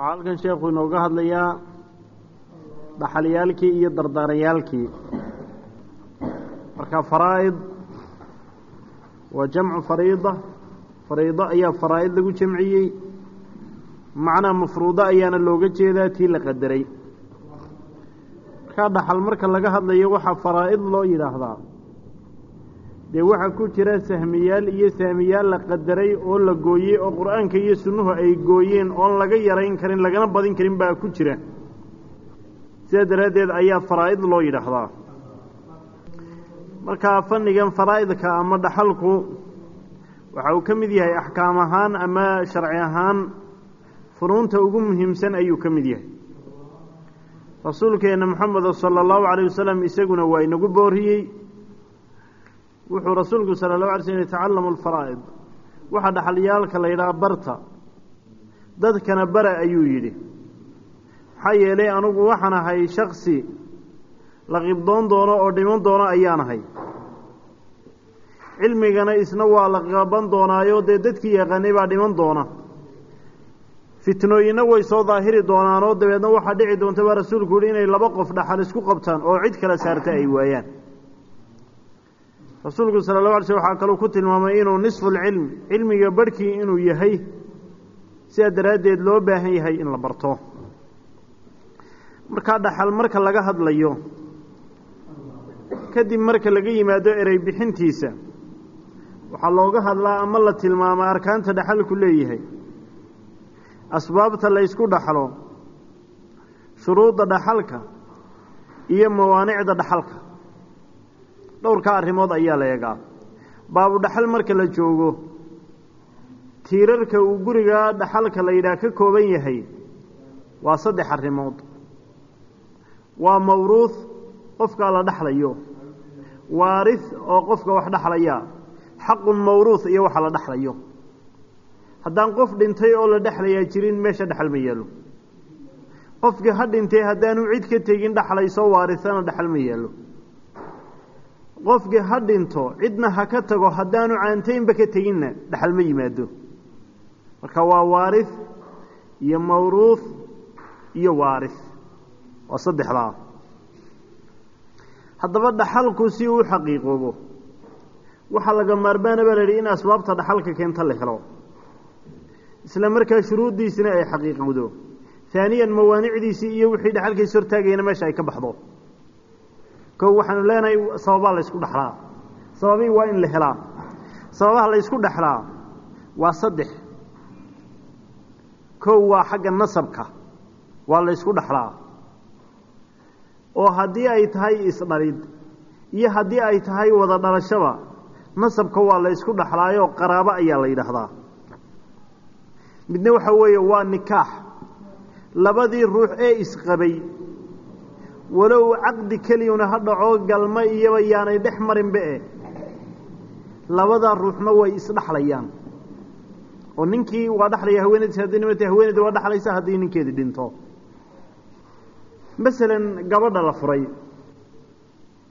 waxaa halkan sheekhu inooga hadlayaa dhaxalyaalkii iyo dardaarayaalkii. Marka faraa'id waa jamcu fariida. Fariido ayaa faraa'id lagu jamciyey. Macnaa mafruudo ayaana looga jeedaa tii la qadaray. Markaa dhaxal marka laga hadlayo waxaa faraa'id loo yidhaahdaa dee waxaa ku jira sahmiyaal iyo saamiyaal la qadaray oo la gooyey oo qur'aanka iyo sunnuhu ay gooyeen oon laga yarayn karin lagana badin karin baa ku jira. Sidaa daraaddeed ayaa faraa'id loo yidhaahdaa. Markaa fannigan faraa'idka ama dhaxalku waxa uu ka mid yahay axkaam ahaan ama sharci ahaan funuunta ugu muhiimsan ayuu ka mid yahay. Rasuulkeenna moxamed sala allahu calayh wasalam isaguna waa inagu booriyey wuxuu rasuulku sala allahu alay slm yatacallamu alfaraa'id. Waxa dhaxalyaalka la yidhaha barta. Dadkana bara ayuu yidhi. Maxaa yeelay anugu waxaan ahay shaksi la qibdoon doono oo dhiman doono ayaan ahay. Cilmigana isna waa la qaban doonaayo dee dadkii yaqaanay baa dhiman doona. Fitnooyinna way soo daahiri doonaanoo dabeedna waxaa dhici doonta baa rasuulku yihi inay laba qof dhaxal isku qabtaan oo cid kala saarta ay waayaan rasuulku sala llahu alay slm waxaa kaluu ku tilmaamay inuu nisfulcilm cilmiga barhkii inuu yahay sidaa daraaddeed loo baahan yahay in la barto. Markaa dhaxal marka laga hadlayo kadib marka laga yimaado erey bixintiisa waxaa looga hadlaa ama la tilmaamaa arkaanta dhaxalku leeyahay. Asbaabta la ysku dhaxlo shuruudda dhaxalka iyo mawaanicda dhaxalka dhowrkaa arrimood ayaa la eegaa. Baabu dhaxal marka la joogo tiirarka uu guriga dhaxalka la yidhaah ka kooban yahay waa saddex arrimood. Waa mawruuh qofkaa la dhaxlayo. Waaris oo qofka wax dhaxlaya. Xaqun mawruuh iyo waxa la dhaxlayo. Haddaan qof dhintay oo la dhexlayaa jirin meesha dhexal ma yeelo qofkii ha dhintay haddaanu cid ka tegin dhaxlaysoo waarisana dhexal ma yeelo qofkii ha dhinto cidna ha ka tago haddaanu caantaynba ka teginna dhexal ma yimaado. Marka waa waaris iyo mawruuh iyo waaris waa saddexdaa haddaba dhaxalku si uu xaqiiqoobo waxaa laga maarmaana baa la yidhi in asbaabta dhaxalka keenta la helo. Isla markaa shuruuddiisina ay xaqiiqowdo. Haaniyan mawaanicdiisii iyo wixii dhexalkiis hortaagayna meesha ay ka baxdo kow waxaanu leenahay sababaa la ysku dhexlaa sababii waa in la helaa. Sababaha la ysku dhexlaa waa saddex. Kow waa xagga nasabka waa la ysku dhexlaa oo haddii ay tahay isdhalid iyo haddii ay tahay wada dhalashaba nasabka waa la ysku dhexlaayoo qaraabo ayaa la yidhaahdaa. Midna waxa weeye waa nikaax. Labadii ruux ee isqabay walow caqdi keliyuna ha dhaco galma iyoba yaanay dhex marinba e labadaa ruuxna way isdhexlayaan oo ninkii waa dhexlaya haweenadiis haddii nimata haweeneyda waa dhexlaysa haddii ninkeedi dhinto. Masalan gabadha la furay.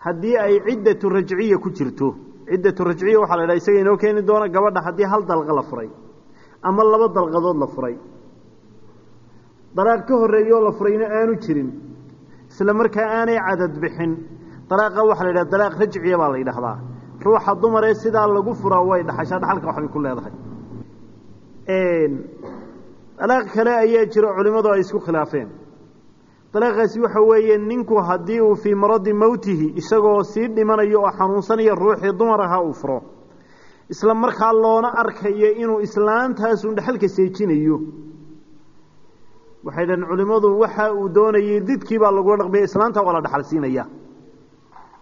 Haddii ay ciddatu rajciya ku jirto. Ciddatu rajciya waxaa la yidhaha isaga inoo keeni doona gabadha haddii hal dalqa la furay. Ama laba dalqadood la furay. Dalaaq ka horreeyoo la furayna aanu jirin isla markaa aanay cadad bixin. Dalaaqa waxaa la yidhaha dalaaq rajciya baa la yidhaahdaa ruuxa dumaree sidaa lagu furaa way dhaxashaa dhaxalka waxbay ku leedahay. Dalaaq kale ayaa jiro culimmadu ay isku khilaafeen. Dalaaqaasi waxa weeye ninku haddii uu fii maradi mowtihi isagoo sii dhimanayo oo xanuunsanaya ruuxii dumar ahaa uu furo. Isla markaa loona arkayo inuu islaantaasun dhexalka seejinayo waxay dhaheen culimmadu waxa uu doonayay didkii baa lagula dhaqmaya islaanta waa la dhaxal siinaya.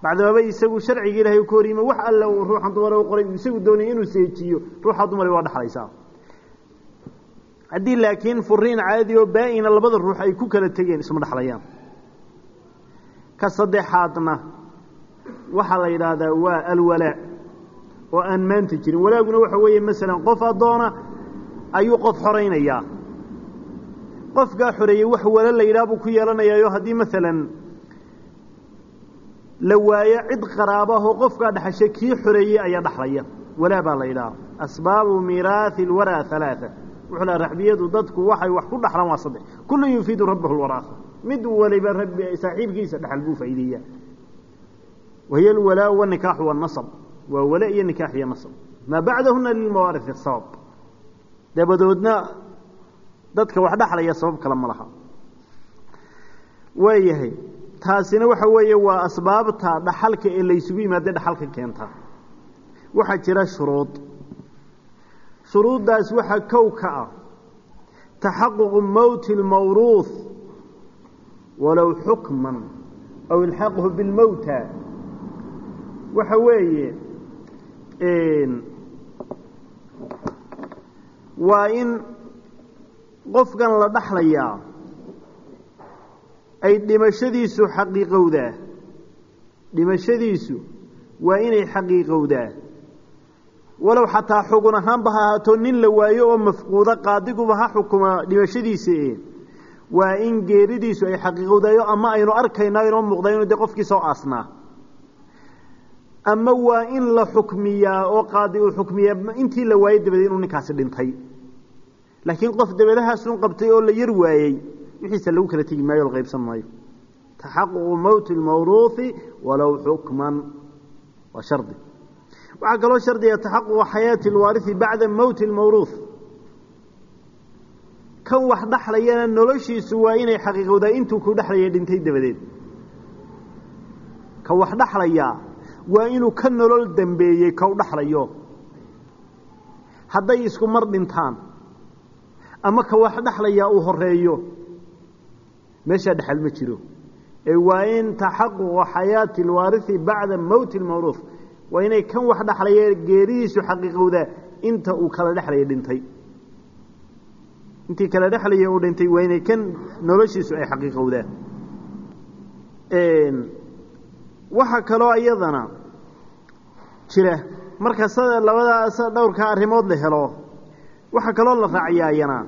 Bacdamaba isagu sharciga ilahay ka horyima wax alle uu ruuxan dumar u qoray isagu doonaya inuu seejiyo ruuxa dumari waa dhexlaysaa haddii laakiin furiin caadi oo baa-ina labada ruux ay ku kala tegeen isma dhexlayaan ka saddexaadna waxaa la yidhaahdaa waa alwalaa oo aan maanta jirin. Walaaguna waxa weeye masalan qof addoona ayuu qof xoraynayaa qofkaa xoreeyey wax wala la yidhaha buu ku yeelanayaayo. Haddii masalan la waayo cid qaraabahoo qofkaa dhexashay kii xoreeyey ayaa dhexlaya walaa baa la yidhaha asbaabu miiraahi alwaraa halaaa wuxuu laha raxbiyadu dadku waxay wax ku dhaxlaan waa saddex. Kullun yufiidu rabbahu lwaraasa mid waliba rabbi saaxiibkiisa dhaxal buu faa'iideeyaa. Wahiya alwalaa wanikaaxu wanasab waa wale iyo nikaax iyo nasab. Maa bacdahuna lilmawaarifi sabab. Dabadoodna dadka wax dhaxlaya sabab kale ma laha. Waayahay taasina waxa weeye waa asbaabta dhaxalka ee laysugu yimaade dhaxalka keenta. Waxaa jira shuruud. Shuruuddaas waxaa kow ka ah. Taxaququ mowti اlmawruuh walow xukman aw ilxaaquhu bilmowta waxa weeye waa in qofkan la dhaxlayaa ay dhimashadiisu xaqiiqowdaa dhimashadiisu waa inay xaqiiqowdaa walow xataa xugun ahaanba ha ahaato nin la waayo oo mafquuda qaadiguba ha xukuma dhimashadiisa e waa in geeridiisu ay xaqiiqowdayo ama aynu arkayno aynoo muuqda inu dee qofkii soo aasnaa. Ama waa in la xukmiyaa oo qaadi uu xukmiyaa intii la waayey dabadeed inuu ninkaasi dhintay laakiin qof dabadahaasun qabtay oo la yar waayey wixiisa lagu kala tegi maayo o qaybsan maayo. Taxaququ mowti lmawruuhi walow xukman waa shardi. Waxaa kaloo shardiga taxaququ xayaati lwaarihi bacda mowti lmawruuh kan wax dhaxlayana noloshiisu waa inay xaqiiqowdaa intuu ku dhexlaya dhintay dabadeed. Ka wax dhaxlayaa waa inuu ka nolol dambeeyey kau dhaxlayo. Hadday isku mar dhintaan ama ka wax dhaxlayaa uu horeeyo meeshaa dhexal ma jiro. Ee waa in taxaququ xayaati alwaarihi bacda mowti lmawruuh waa inay kan wax dhaxlaya geeridiisu xaqiiqowdaa inta uu kala dhexlaya dhintay. Intii kala dhexlaya uu dhintay waa inay kan noloshiisu ay xaqiiqowdaa waxaa kaloo iyadana jira. Marka sada labadaas dhowrka arrimood la helo waxaa kaloo la raaciyaa iyana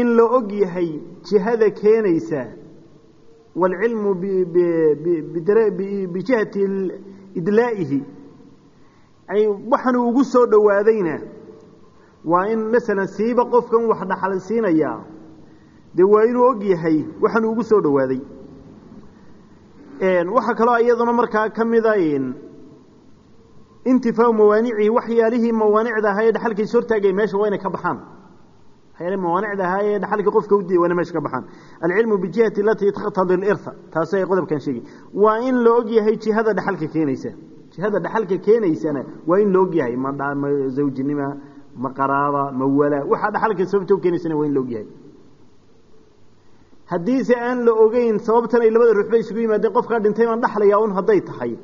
in la og yahay jihada keenaysa waalcilmu bijihati idlaa'ihi. Waxaanuu ugu soo dhowaadayna waa in masalan siiba qofkan wax dhaxal siinayaa dee waa inuu og yahay waxaanuu ugu soo dhowaaday. Waxaa kaloo iyaduna markaa ka mida intifaau mawaanicihi waxyaalihii mawaanicda ahaa ee dhaxalkiisa hortaagay meesha waa ka baxaan. Waxyaalihi mawaanicda ee dhaxalka qofka udiya waa inay meesha ka baxaan. Alcilmu bijihati alatii taqtadi lirha taasi ay qodobkan sheegi waa in la og yahay jihada dhaxalka keenaysa. Jihada dhaxalka keenaysana waa in la og yahay. Ma ma zawjinima ma qaraaba ma wala. Waxaa dhaxalka sababta u keenaysana waa in la og yahay. Haddiise aan la ogeyn sababtan ay labada ruux bay isugu yimaadeen qofkaa dhintay baan dhaxlayaa un hadday tahay.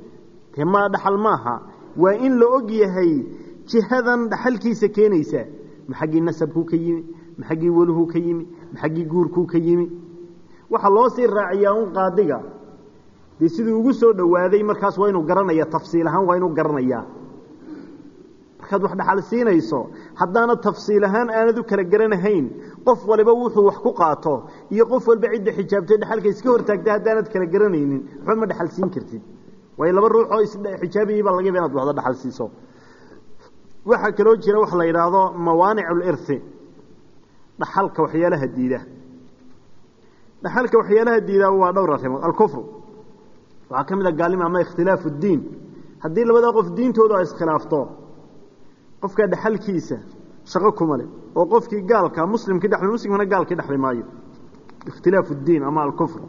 Dee dhaxal maaha waa in la og yahay jihadan dhaxalkiisa keenaysa. Ma xaggii nasabkuu ka yimi ma xaggii ka yimi ma guurkuu ka yimi. Waxaa loo sii raaciyaa un qaadiga. Dee siduu ugu soo dhowaaday markaas waa inuu garanaya tafsiil ahaan waa inuu garanayaa markaad wax dhaxal haddaana tafsiil ahaan aanad u kala garanahayn qof waliba wuxuu wax ku qaato iyo qof walba cidda xijaabtay dhaxalka iska hortaagta haddaanad kala garanaynin waxba ma dhaxal siin kartid waayo laba ruux oo isxijaabayay baa laga yaba inaad waxda dhaxal siiso. Waxaa kaloo jira waxa la yidhaahdo mawaanic lirhi dhaxalka waxyaalaha diida. Dhaxalka waxyaalaha diida waa dhowr arrimood. Alkufru. Waxaa ka mid a gaalnimo ama ikhtilaafu ddiin haddii labadaa qof diintoodu ay iskhilaafto qofkaa dhaxalkiisa shaqo kuma oo qofkii gaalka muslimkii dhexli muslimkana gaalkii dhexli maayo. Ikhtilaafu ddiin ama alkufr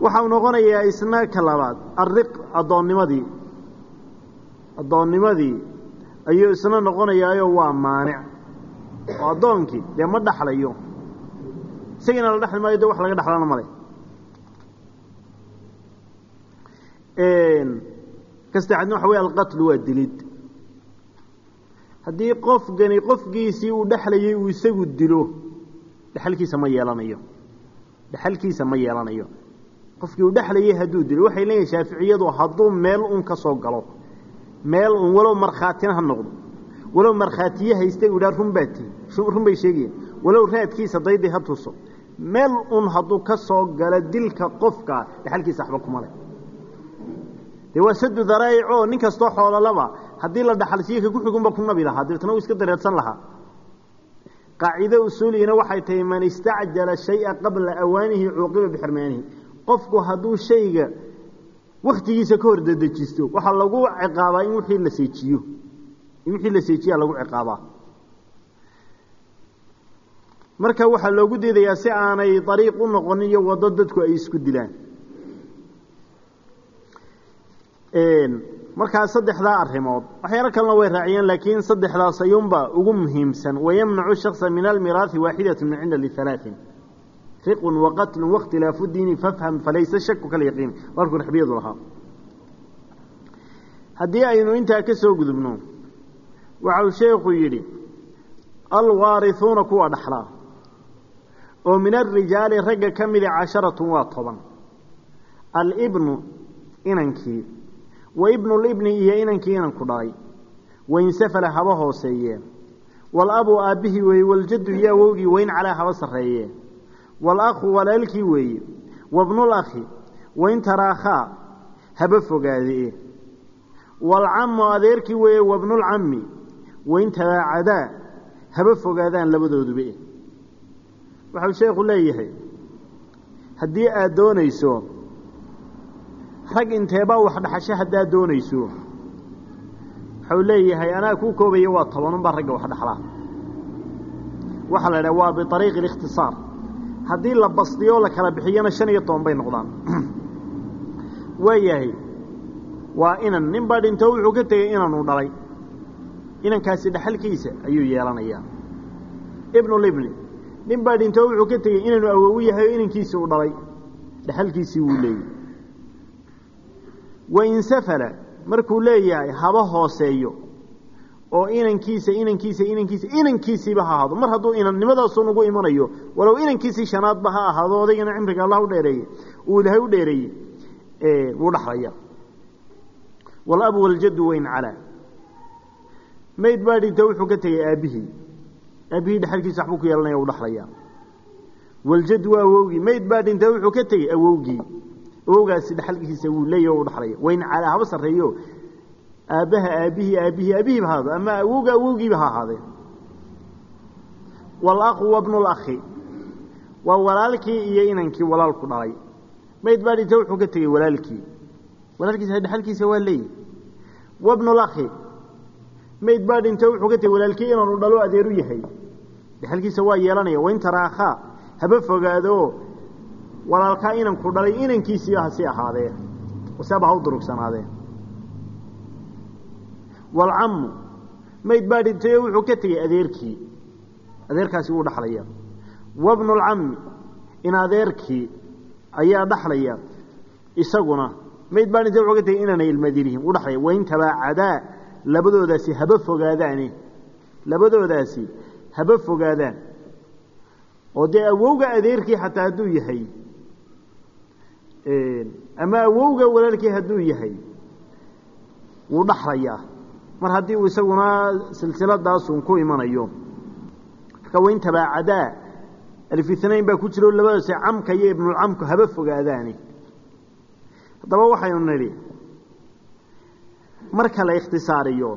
waxau noqonayaa isna ka labaad. Alriq addoonnimadii. Addoonnimadii ayuu isna noqonayaayo waa maanic. Oo addoonkii dee ma dhaxlayo. Isagiina la dhexli maayo de wax laga dhexlana male kastaxadna waxa wey alqatlu waa dilid. Haddii qofkani qofkiisii uu dhexlayay uu isagu dilo dhexalkiisa ma yeelanayo. Dhexalkiisa ma yeelanayo qofkii uu dhexlayay hadduu dilo waxay leeyihiin shaaficiyadu hadduu meel un ka soo galo meel un walow markhaatina ha noqdo. Walow markhaatiye haysta u idhaa run baa tihi run bay sheegayaan walow raadkiisa dayday ha tuso. Meel un hadduu ka soo galo dilka qofka dhexalkiisa waxba kuma leh. Dee waa sadu daraa'ic oo nin kastoo xoololaba haddii la dhaxalsiiyo ka ku xugunba ku nabi lahaa dabeetna uu iska dareersan lahaa. Qaacido usuuligina waxay tahay man istacjala shaya qabla awaanihi cuuqiba bixirmaanihi qofku hadduu shayga waktigiisa ka hor dedejisto waxaa lagu ciqaabaa in wixii la seejiyo. In wixii la seejiyaa lagu ciqaabaa. Marka waxaa loogu diidayaa si aanay dariiq u noqonin iyo waddo dadku ay isku dilaan. Markaa saddexdaa arrimood waxyaalo kalena way raaciyeen laakiin saddexdaas ayuunba ugu muhiimsan. Wayamnacu shaksa min almiraahi waaxidatu min cinda lialaain riqun waqatlun wakhtilaafu diini fafham falaysa shaku kalyaqiin warkuu raxbiyadu lahaa. Haddii aynu intaa ka soo gudubno waxau sheekhu yidhi alwaarihuuna kuwa dhaxlaa oo min alrijaali ragga ka mida casharatun waa toban. Alibnu inankii. Wa ibnulibni iyo inankii inanku dhalay wainsafala haba hooseeyee walabu aabbihii weeye waljaddu iyo awowgii walakhu walaalkii weeye wabnulakhi wain taraakhaa haba fogaadee walcamu adeerkii weeye wabnulcammi wain tabaacadaa haba fogaadaan labadooduba waxau sheekhu leeyahay haddii aad doonayso rag inteebaa wax dhaxasho haddaad doonayso waxau leeyahay anaa kuu koobaya waa tobanunbaa ragga wax dhaxlaa waxaa la idhaha waa biariiqi اlikhtisaar haddii la basdiyo la kala bixiyana shan iyo toban bay noqdaan. Waayahay waa inan nin baa dhinto wuxuu ka tegey inanuu dhalay. Inankaasi dhaxalkiisa ayuu yeelanayaa. Ibnulibni nin baa dhinto wuxuu ka tegey inanu awowu yahay oo inankiisii u dhalay. Dhaxalkiisii wuu leeyahy wainsafala markuu leeyahay haba hooseeyo oo inankiisa inankiisa inankiisa inankiisiiba ha ahaado. Mar hadduu inannimadaasuu nagu imanayo walow inankiisii shanaadba ha ahaado odaygana cimriga allah u dheereeye uu ilahay u dheereeyey wuu dhaxlaya. Walabu waljaddu wayn calaa. Mayd baa dhinto wuxuu ka tegey aabbihii. Aabbihii dhexalkiisa waxbuu ku yeelanaya uu dhaxlaya. Waljaddu waa awowgii. Mayd baa dhinto wuxuu ka tegey awowgii. Awowgaasi dhexalkiisa wuu leeyahy o u wayn calaa haba sarreeyo aabbaha aabbihii aabbihii aabihiiba haado. Ama awowga awowgiiba ha ahaadee walakhu wabnulakhi waa walaalkii iyo inankii walaalku dhalay. Mayd baa dhinto wuxuu ka tegey walaalkii. Walaalkiisa dhexalkiisa waa leeyahy wabnulakhi mayd baa dhinto wuxuu ka tegey walaalkii inaanu dhalo adeeru yahay. Dhexalkiisa waa yeelanaya wain haba fogaado. Walaalkaa inanku dhalay inankiisiiba hasi ahaadee. Waseba ha u durugsanaadee walcammu mayd baa dhintayo wuxuu ka tegey adeerkii. Adeerkaasi wuu dhaxlaya wabnulcammi in adeerkii ayaa dhaxlaya. Isaguna mayd baa dhintay wuxuu ka tegey inaanay ilmadirihim u dhaxlaya. Wain tabaacadaa labadoodaasi haba fogaadaane labadoodaasi haba fogaadaan. Oo dee awowga adeerkii xataa hadduu yahay ama awowga walaalkii hadduu wuu mar haddii uu isaguna silsiladaasun ku imanayo marka wain tabaacadaa alfitnayn baa ku jiro labadaasi camka iyo ibnulcamku haba fogaadaani. Haddaba waxaynu nidhi marka la ikhtisaariyo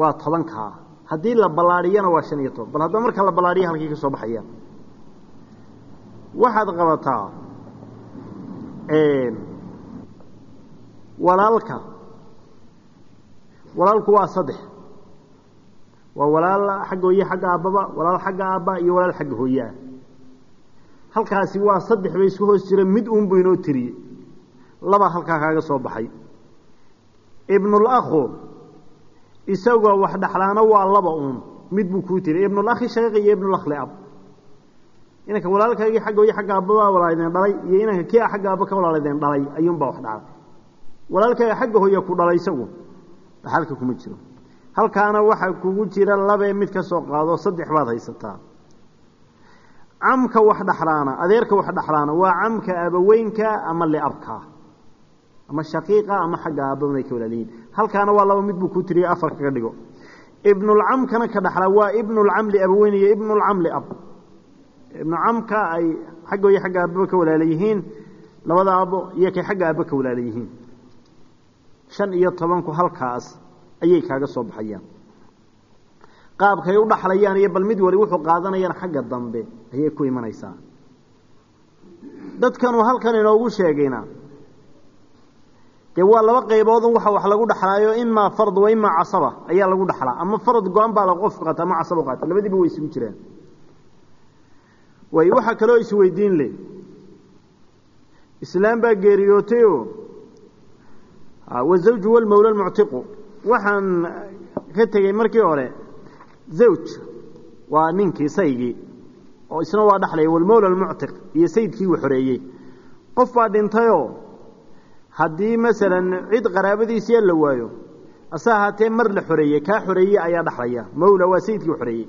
waa tobankaa haddii la ballaadhiyana waa shan iyo toban bal haddaba marka la ballaadhiya halkii ka soo baxaya. Waxaad qabataa walaalka walaalku waa saddex. Waa walaal xagga hooye xagga aabbaba walaal xagga aabba iyo walaal xagga hooyeah halkaasi waa saddex bay isku hoos jira mid uun buu inoo tiriyey. Laba halkaa kaaga soo baxay. Ibnulakhu isagoo wax dhaxlaana waa laba uun mid buu kuu tiriy ibnulakhi shaqiiq iyo ibnulakh liab inanka walaalkaagii xagga hooye xagga aabbabaa walaalideen dhalay iyo inanka kii a xagga aabba ka walaalideen dhalay ayuunbaa wax dhacay walaalkaaga xagga hooye ku dhalay isagu dhaxalka kuma jiro. Halkaana waxaa kugu jira labee mid ka soo qaado saddex baad haysataa. Camka wax dhaxlaana adeerka wax dhaxlaana waa camka abaweynka ama liabka. Ama shaqiiqa ama xagga aabbaay ka walaaliyiin halkaana waa laba mid buu ku tiriyay afar kaga dhigo. Ibnulcamkana ka dhaxlaa waa ibnulcam liabaweyn iyo ibnulcam liab ibnucamka ay xagga iyo xagga aababa ka walaala labada aabo iyo kay xagga aabba ka walaala shan iyo tobanku halkaas ayay kaaga soo baxayaan. Qaabkay u dhaxlayaan iyo bal mid wali wuxuu qaadanayaan xagga dambe ayay ku imanaysaa. Dadkanuu halkan inoogu sheegayna dee waa laba qayboodun waxa wax lagu dhaxlaayo imaa fard wa imaa casaba ayaa lagu dhaxlaa. Ama farad go-an baa la qofku qaata ama casaba qaata labadiiba way isugu jiraan. Way waxaa kaloo isweydiin leh. Islaam baa geeriyootayoo wazawju walmawla lmuctiqu waxaan ka tegey markii hore zawj waa ninkii saygii oo isna waa dhaxlaya walmawla almuctiq iyo sayidkii uu xoreeyey. Qof baa dhintayoo haddii masalan cid qaraabadiisiya la waayo ase ahaatee mar la xoreeyey kaa xoreeyey ayaa dhaxlaya. Mawla waa sayidkii u xoreeyey.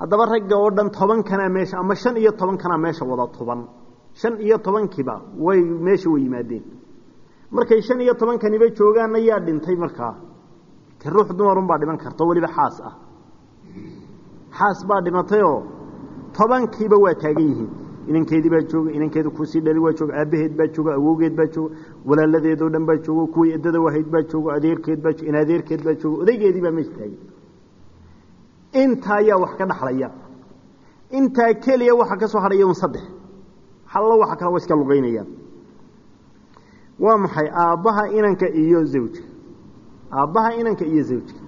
Haddaba ragga oo dhan toban kanaa meesha ama shan iyo toban kanaa markay shan iyo tobankaniba joogaan ayaa dhintay markaa te ruux dumarunbaa dhiman karta weliba xaas ah. Xaas baa dhimatayoo tobankiiba waa taagan yihiin. Inankeedii baa jooga inankeeda kuusii dhali waa jooga aabbaheed baa jooga awowgeed baa jooga walaaladeedoo dhan baa jooga kuwii eddada wahayd baa jooga adeerkeed baa in adeerkeed baa jooga odaygeedii baa meesha taagan. Intaa ayaa wax ka dhaxlaya. Intaa keliya waxa ka soo hadhaya saddex. Hallo waxa kale wa iska lugaynayaan waa maxay aabbaha inanka iyo zawjka? Aabbaha inanka iyo zawjka.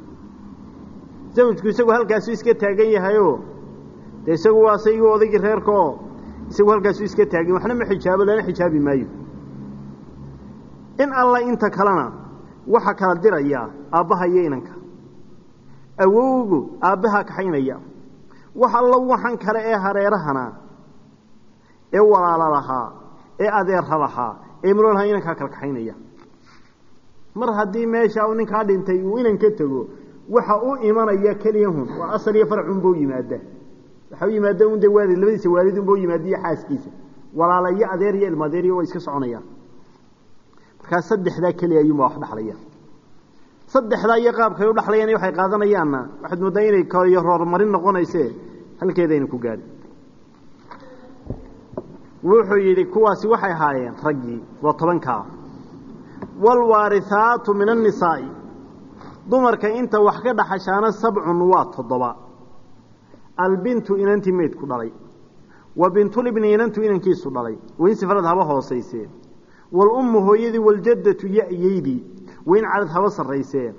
Zawjku isagu halkaasu iska taagan yahayoo dee isagu waa saygii odaygii reerka oo isagu halkaasu iska taagan waxna ma xijaabo lana xijaabi maayo. In alla inta kalena waxa kala dirayaa aabbaha iyo inanka. Awowgu aabbahaa kaxaynaya wax alla waxan kale ee hareerahana ee walaala lahaa ee adeerra lahaa lahaa inankaa kala kaxaynaya mar haddii meesha uu ninkaa dhintay uu inan ka tego waxa u imanaya keliyahun waa asal iyo farcunbau yimaada waxa u yimaada un de waalid labadiisa waalidunbau yimaada xaaskiisa. Walaala adeer iyo ilma adeeriyo way iska soconayaan markaa saddexdaa keliya ayuunbaa wax dhaxlaya. Saddexdaa iyo qaabkay u dhaxlayaan waxay qaadanayaanna waxaad mooddaa inay koriyo roormarin noqonayse halkeedayna ku gaadhi wuxuu yidhi kuwaasi waxay ahaayeen raggii waa tobankaa. Waalwaarihaatu min annisaa'i dumarka inta wax ka dhaxashaana sabcun waa toddoba. Albintu inantii meydku dhalay. Wa bintulibni inantu inankiisu dhalay. Wain sifrad haba hoosaysee waalummu hooyadii waljaddatu ya-yaydii wain cadad haba sarraysee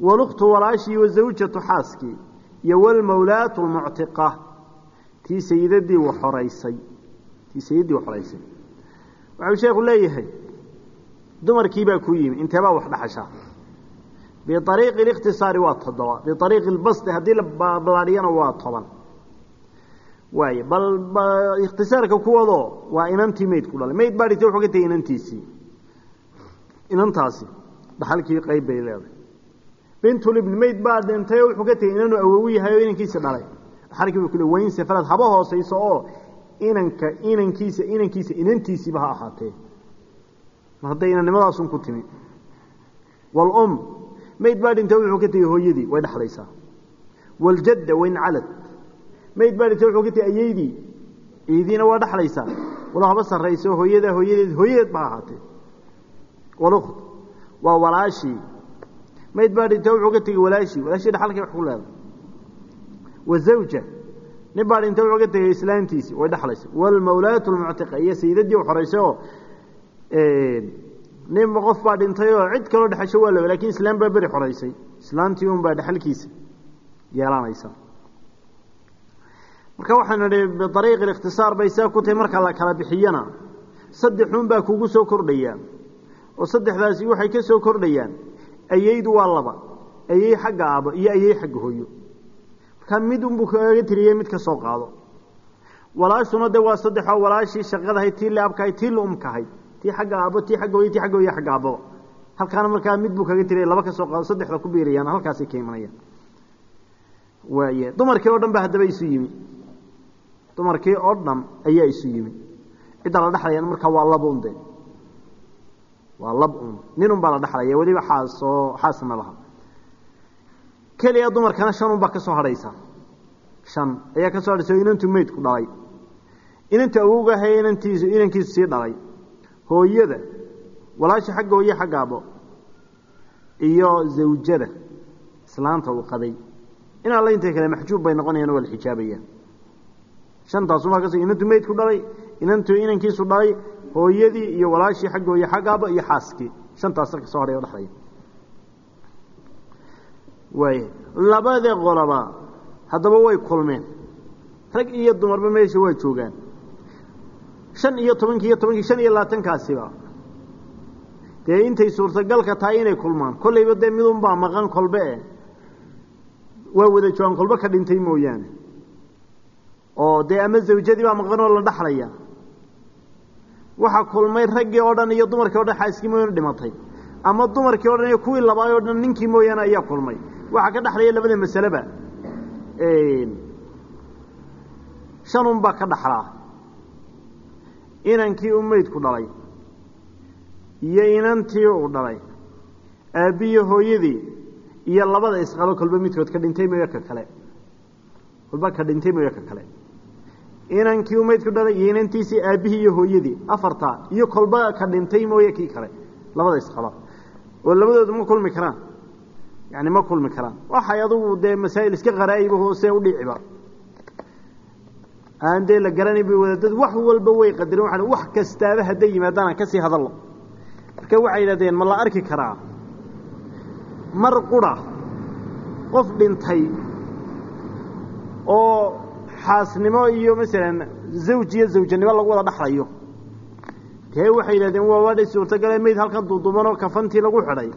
walukhtu walaashii wasawjatu xaaskii iyo walmawlaatu lmuctiqa tii sayidadii wa xoraysay waxau sheekhu leeyahay dumarkii baa ku yimi inteebaa wax dhaxasha biariiqi اlikhtisaari waa toddoba biariiqi lbasti haddii la ballaadhiyana waa toban. Waay bal ikhtisaarka kuwadoo waa inantii meyd ku dhalay. Meyd baa dhigtay wuxuu ka tegey inantiisii. Inantaasi dhaxalkii qayb bay leedahay. Bintulibni meyd baa dhintay wuxuu ka tegey inanu awowu yahay oo inankiisa dhalay. Dhaxalkii bay ku le wayn safalad haba hoosayso oo inanka inankiisa inankiisa inantiisiiba ha ahaatee. Hadday inannimadaasun ku timi. Waalum mayd baa dhintay wuxuu ka tegey hooyadii way dhexlaysaa waljadda wayn calad mayd baa dhintay wuxuu ka tegey ayeydii iidiina waa dhexlaysaa walo sarrayso hooyada hooyadeed hooyadeed ba ahaatee. Walukt waa walaashii. Mayd baa dhintay wuxuu ka tegey walaashii walaashii dhexalkay wax ku leedahay wazawja nin baa dhintay wuxuu ka tegey islaantiisii way dhexlaysa waalmawlaatu lmuctiqa iyo sayidadii u xoraysay oo ninba qof baa dhintay oo cid kaloo dhexasho waa la laakiin islaam baa beri xoraysay islaantii un baa dhexalkiisa yeelanaysa marka waxaan idhi biariiqi ikhtisaar bay saa ku tahay marka la kala bixiyana saddexun baa kugu soo kordhaya oo saddexdaasi waxay ka soo kordhayaan ayeydu waa laba ayey xagga aabo iyo ayey xagga hooyo markaa mid unbuu kaga tiriyey mid ka soo qaado. Walaashuna de waa saddexoo walaashii shaqadahay tii la abkahay tii la umkahay tii xagga aabo tii agga hooyo ti agga hooyo agga aababa halkaana markaa mid buu kaga tiriyay laba ka soo qaado saddexda ku biirayaan halkaasay ka imanayaan waaya dumarkii oo dhan ba haddaba isu yimi. Dumarkii oo dhan ayaa isu yimi. Cidda la dhexlayaan markaa waa laba un de waa lab un nin un baa la dhexlaya weliba xaasoo xaasna laha keliya dumarkana shan un baa ka soo hadhaysa. Shan. Ayaa ka soo hadhaysa oo inantu meydku dhalay. Inantu awowgahay inantiisu inankiisu sii dhalay. Hooyada walaasha xagga hooye xagga iyo zawjada islaanta uu qabay in alla intay kale maxjuub bay noqonayaan waa la xijaabayaan shantaasumaa kas inantu meydku dhalay inantu inankiisu dhalay hooyadii iyo walaashii xagga hooye iyo xaaskii. Shantaas ka hadhay o dhexlaya waay labada qolaba haddaba way kulmeen. Rag iyo dumarba meesha waa joogaan. Shan iyo tobankii iyo tobankii shan iyo labaatankaasiba dee intay suurtagalka tahay inay kulmaan. Kollayba dee midunbaa maqan kolbe e waa wada joogaan kolbe ka dhintay mooyaane. Oo dee ama zawjadii baa maqan oo la dhaxlaya. Waxaa kulmay raggii oo dhan iyo dumarkii o dhan xaaskii mooyaane dhimatay. Ama dumarkii o dhan iyo kuwii labaay o dhan ninkii mooyaane ayaa kulmay waxaa ka dhexlaya labada masaleba shanun baa ka dhaxlaa. Inankii u meydku dhalay iyo inantii uu dhalay aabbiyo hooyadii iyo labada isqabo kolba midkood ka dhintay mooyo ka kale. Kolba ka dhintay mooyo ka kale. Inankii u meydku dhalay iyo inantiisii aabbihii iyo hooyadii afartaa iyo kolba ka dhintay mooye kii kale. Labada isqaba oo labadoodu ma kulmi karaan yani ma kulmi karaan. Waxay adugu dee masaa'il iska qaraa'iba hoose u dhiciba aan dee la garanay bay wadaadadu wax walba way qadireen waxaan wax kastaaba hadday yimaadaan aan ka sii hadallo marka waxay yidhahdeen ma la arki karaa? Mar qura qof dhintay oo xaasnimo iyo masalan zawj iyo zawjanimo lagu wada dhaxlayo. Dee waxay yidhahdeen waa waadhay suurtagale mayd halkan duuduubanoo kafantii lagu xidhay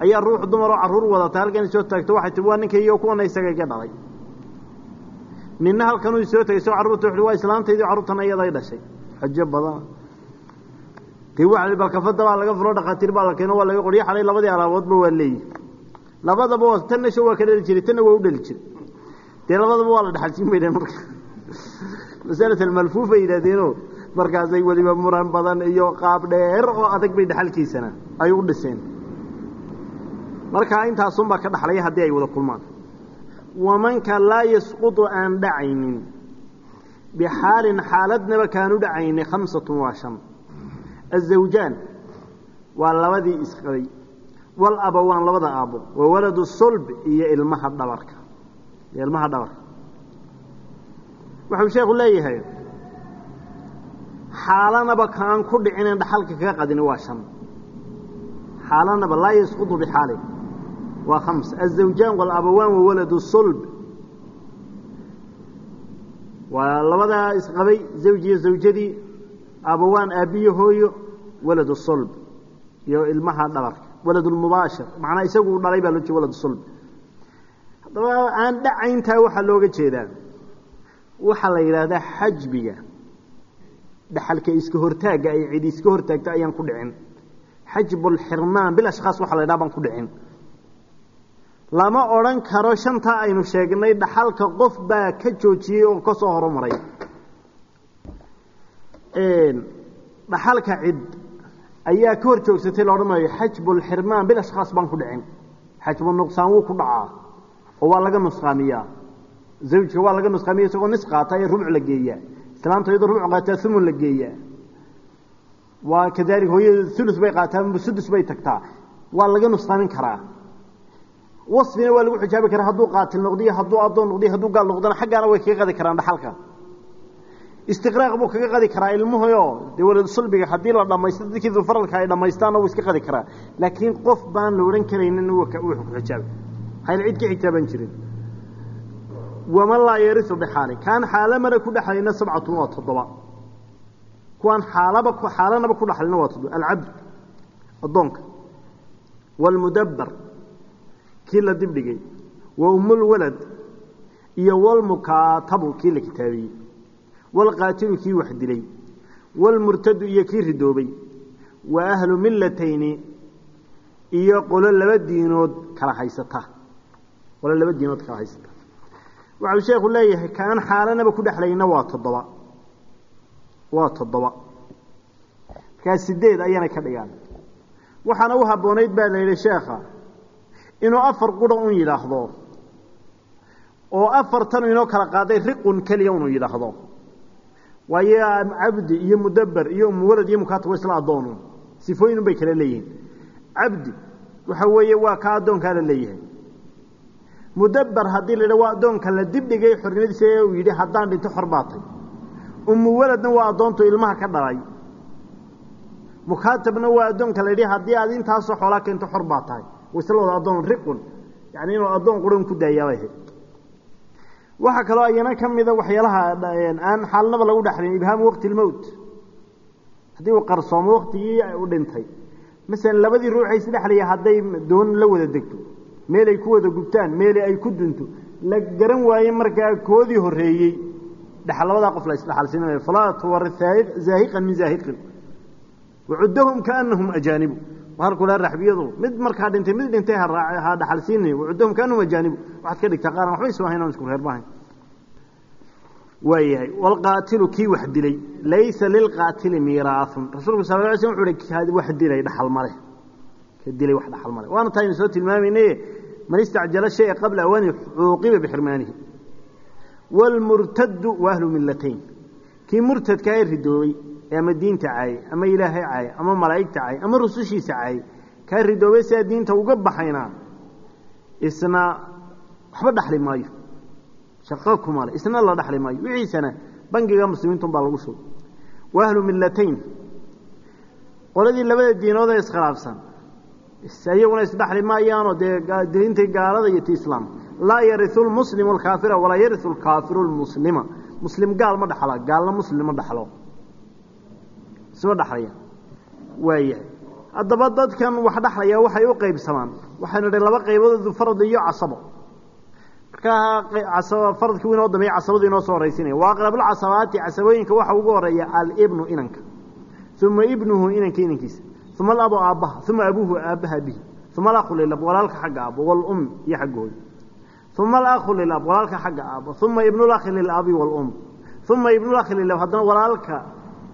ayaa ruux dumaroo carruur wadata halkan isoo taagto waxay tii waa ninkaygiio kuwana isaga iga dhalay. Ninna halkanuu isoo tagay soo carruurta wuxu waa islaantaydii carruurtana iyaday dhashay. Xajo badan. Dee waxa bal kafada baa laga furo dhakhaatiir baa la keeno waa laga qoryo xalay labadii alaaboodba waa leeyihi labadaba waa tanna sho waa ka dhali jiray tanna waa u dhali jiray. Dee labadaba waa la dhexalsiin baydheen marka masalat almalfuufa yidhahdeeno markaasay weliba muran badan iyo qaab dheer oo adag bay dhexalkiisana ay u dhiseen markaa intaasunbaa ka dhaxlaya haddii ay wada kulmaan. Wamanka laa yasqutu aan dhacaynin. Bixaalin xaaladnaba kaanu dhacayni khamsatun waa shan. Azawjaan waa labadii isqabay walabawaan labada aabbo wa waladu sulb iyo ilmaha dhabarka. Iyo ilmaha dhabarka. Wuxuu sheekhu leeyahay xaalanaba kaan ku dhicinen dhaxalka kaga qadini waa shan. Xaalanaba laa yasqutu bixaalin waa khams. Azawjaan walabawaan wa waladu sulb. Waa labadaa isqabay zawj iyo zawjadii abawaan aabbiyo hooyo waladu sulb. Iyo ilmaha dhabarka waladulmubaashir macnaa isagu dhalay baa loo jeeda waladu sulb. Haddaba aan dhacayntaa waxaa looga jeedaa. Waxaa la yidhaahdaa xajbiga dhaxalka iska hortaagga ay cidi iska hortaagta ayaan ku dhicin. Xajbulxirmaan bil ashkhaas waxa la ydhaha baan ku dhicin lama odhan karo shantaa aynu sheegnay dhaxalka qof baa ka joojiyey oo ka soo horumaray. Dhaxalka cid ayaa ka hor joogsatay la odhan maayo xajbulxirmaan bil ashkhaas baan ku dhicin. Xajbu nuqsaan wuu ku dhacaa oo waa laga nusqaamiyaa. Zawjka waa laga nusqaamiya isagoo nis qaata ee rubuc la geeyaa. Islaanta iyadoo rubuc qaataa umun la geeyaa. Waa kadalik hooyada ulu bay qaataa sudus bay tagtaa. Waa laga nusqaamin karaa wasfina waa lagu xijaabi karaa hadduu qaatil noqdiyo hadduu addoon noqdiyo hadduu gaal noqdana xaggaana way kaga qadi karaan dhaxalka. Istiqraaq buu kaga qadi karaa ilmuhuyo dee walad sulbiga haddii la dhamaysto dadkii dufaralka ay dhamaystaanna wuu iska qadi karaa. Laakiin qof baan la odhan karaynin wuxuu ku xijaabi. Hayl cid ka xijaaban jirin. Waman laa yarisu bixaali. Kaan xaalamana ku dhexlayna sabcatun waa toddoba. Kuwaan xaalaba xaalanaba ku dhexlayna waa toddoba. Alcabd addoonka. Waalmudabbar kii la dibdhigay wa umulwalad iyo walmukaatabu kii la kitaabiyey walqaatilu kii wax dilay walmurtadu iyo kii ridoobay wa ahlu millatayni iyo qolo laba diinood kala haysata qolo laba diinood kala haysata. Waxau sheekhu leeyahay kaan xaalanaba ku dhexlayna waa toddoba waa toddoba. Markaa sideed ayana ka dhigaan. Waxaana u habboonayd baa la sheekha inuu afar qura un yidhaahdo. Oo afartan inoo kala qaaday riqun keliya unu yidhaahdo. Waayo cabdi iyo mudabber iyo umuwalad iyo mukatab wa isla addoonu sifooyinun bay kala leeyihiin. Cabdi waxa weeye waa ka addoonkaa la leeyahay. Mudabbar haddii la yidha waa addoonka la dibdhigay xornimadiisa ee uu yidhi haddaan dhinto xor baatay waa addoontu ilmaha ka dhalay. Mukaatabna waa addoonka la yidhi haddii aad intaasoo xoolaa keento xor wada addoon riqun yacni inuu addoon quran ku daayaabay waxaa kaloo ayana ka mida waxyaalaha aan xaalnaba lagu dhexlin ibhaamu waqti lmowt haddii uu qarsoomo waktigii u dhintay. Masalan labadii ruuxay isdhexlaya hadday doon la wada degto meelay ku wada gubtaan meelay ay ku dunto la garan waaye markaa koodii horreeyey dhexal labadaa qof la isdhexalsiinanayo falaa tuwarid zaahiqan min zaahiqin. Wacuddahum kaanahum ajaanibu halkuu laha raxbiyadu mid markaa dhintay mid dhintay ha dhaxalsiinay wacuddahum kaanahum ajaanibu waxaad ka dhigtaa qaaran waxba isu ahayn aan isku reer bahayn. Waayahay walqaatilu kii wax dilay laysa lilqaatili miiraaun rasuulku sal la sl wuxu uhi wax dilay dhaxal male ka dilay wax dhaxal male waana taaynu soo tilmaamaynaye man istacjala shaya qabla awaani cuuqiba bixirmaanihi. Waalmurtadu wa ahlu millatayn. Kii murtadka ee ridoobay ee ama diinta caayay ama ilaahay caayay ama malaa'igta caayay ama rusushiisa caayay kaa ridoobay sidaa diinta uga baxayna isna waxba dhaxli maayo. Shaqo kuma le isna la dhaxli maayo. Wixiisana bangiga muslimiintun baa lagu shugay wa ahlu millatayn qoladii labada diinood ee iskhilaafsan iyaguna isdhaxli maayaanoo dee diintii gaalada iyo ti islaam. Laa yariu lmuslimu alkaafira walaa yariu lkaafiru lmuslima muslim gaal ma dhaxla gaalna muslim ma dhaxlo isma dhaxlaya. Waayahay haddaba dadkan wax dhaxlaya waxay u qaybsamaan waxaynu idhi laba qayboodu farad iyo casabo. Markaa faradkii u inoo dambeeye casabadu inoo soo horaysinaya wa aqrabulcasabaati casabooyinka waxa ugu horreeya alibnu inanka. Uma ibnuhu inanka inankiisa. Uma alabu aabbaha uma abuuhu aabbaha bihi. Uma alakhu lilab walaalka xagga aabbo walum iyo xagga hooyo uma alakhu lilab walaalka xagga aabbo. Uma ibnulakhi lilabi walum. Uma ibnulakhi lilab haddana walaalka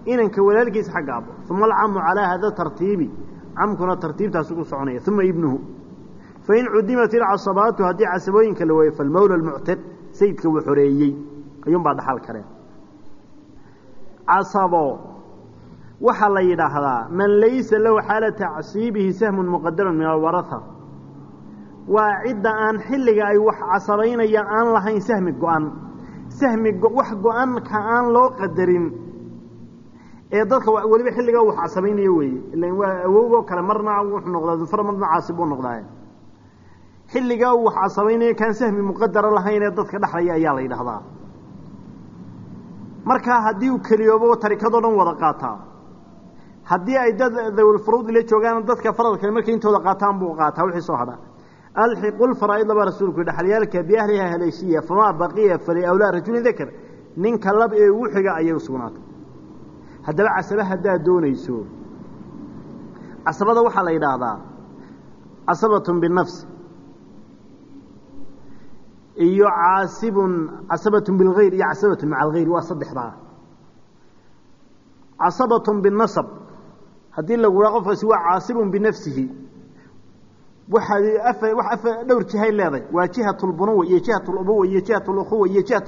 inanka walaalkiisa xagga aabbo uma alcamu calaa hada tartiibi. Camkuna tartiibtaas ugu soconaya. Uma ibnuhu. Fain cudimat ilcasabaatu haddii casabooyinka la waayo falmawla almuctiq sayidka uu xoreeyey. Ayuunbaa dhaxal kareen. Casabo. Waxaa la yidhaahdaa man laysa lahu xaala tacsiibihi sahmun muqadarun min alwaraha waa cidda aan xilliga ay wax casabaynaya aan lahayn sahmi go-an. Sahmi wax go-anka aan loo qadarin ee dadka weliba xilligaa wax casabaynayo weeye. Ilan waa awowgoo kale marna wuxuu noqdaa dufar marna caasib buu noqdaa xilligaa wax casabaynayo kaan sahmi muqadara lahayn ee dadka dhexlaya ayaa la yidhaahdaa. Markaa haddii uu keliyoobo tarikadoo dhan wada qaataa haddii ay dad dawlfuruud la joogaan dadka faradkale markay intooda qaataan buu qaataa wixii soo hadha alxiqu lfaraa'id baa rasuulku dhaxalyaalka biahliha haleeshiya famaa baqiya faliawlaa rajulin dakar ninka lab ee ugu xiga ayay u haddaba casabe haddaad doonayso casabada waxaa la yidhaahdaa casabatun binafsi iyo caasibun casabatun bilgayr iyo casabatun maca algayr waa saddexdaa casabatun binasab haddii lagu haa qofkaasi waa caasibun binafsihi. Waxaad dhowr jihay leedahay waa jihat iyo jihat iyo jihat iyo jihat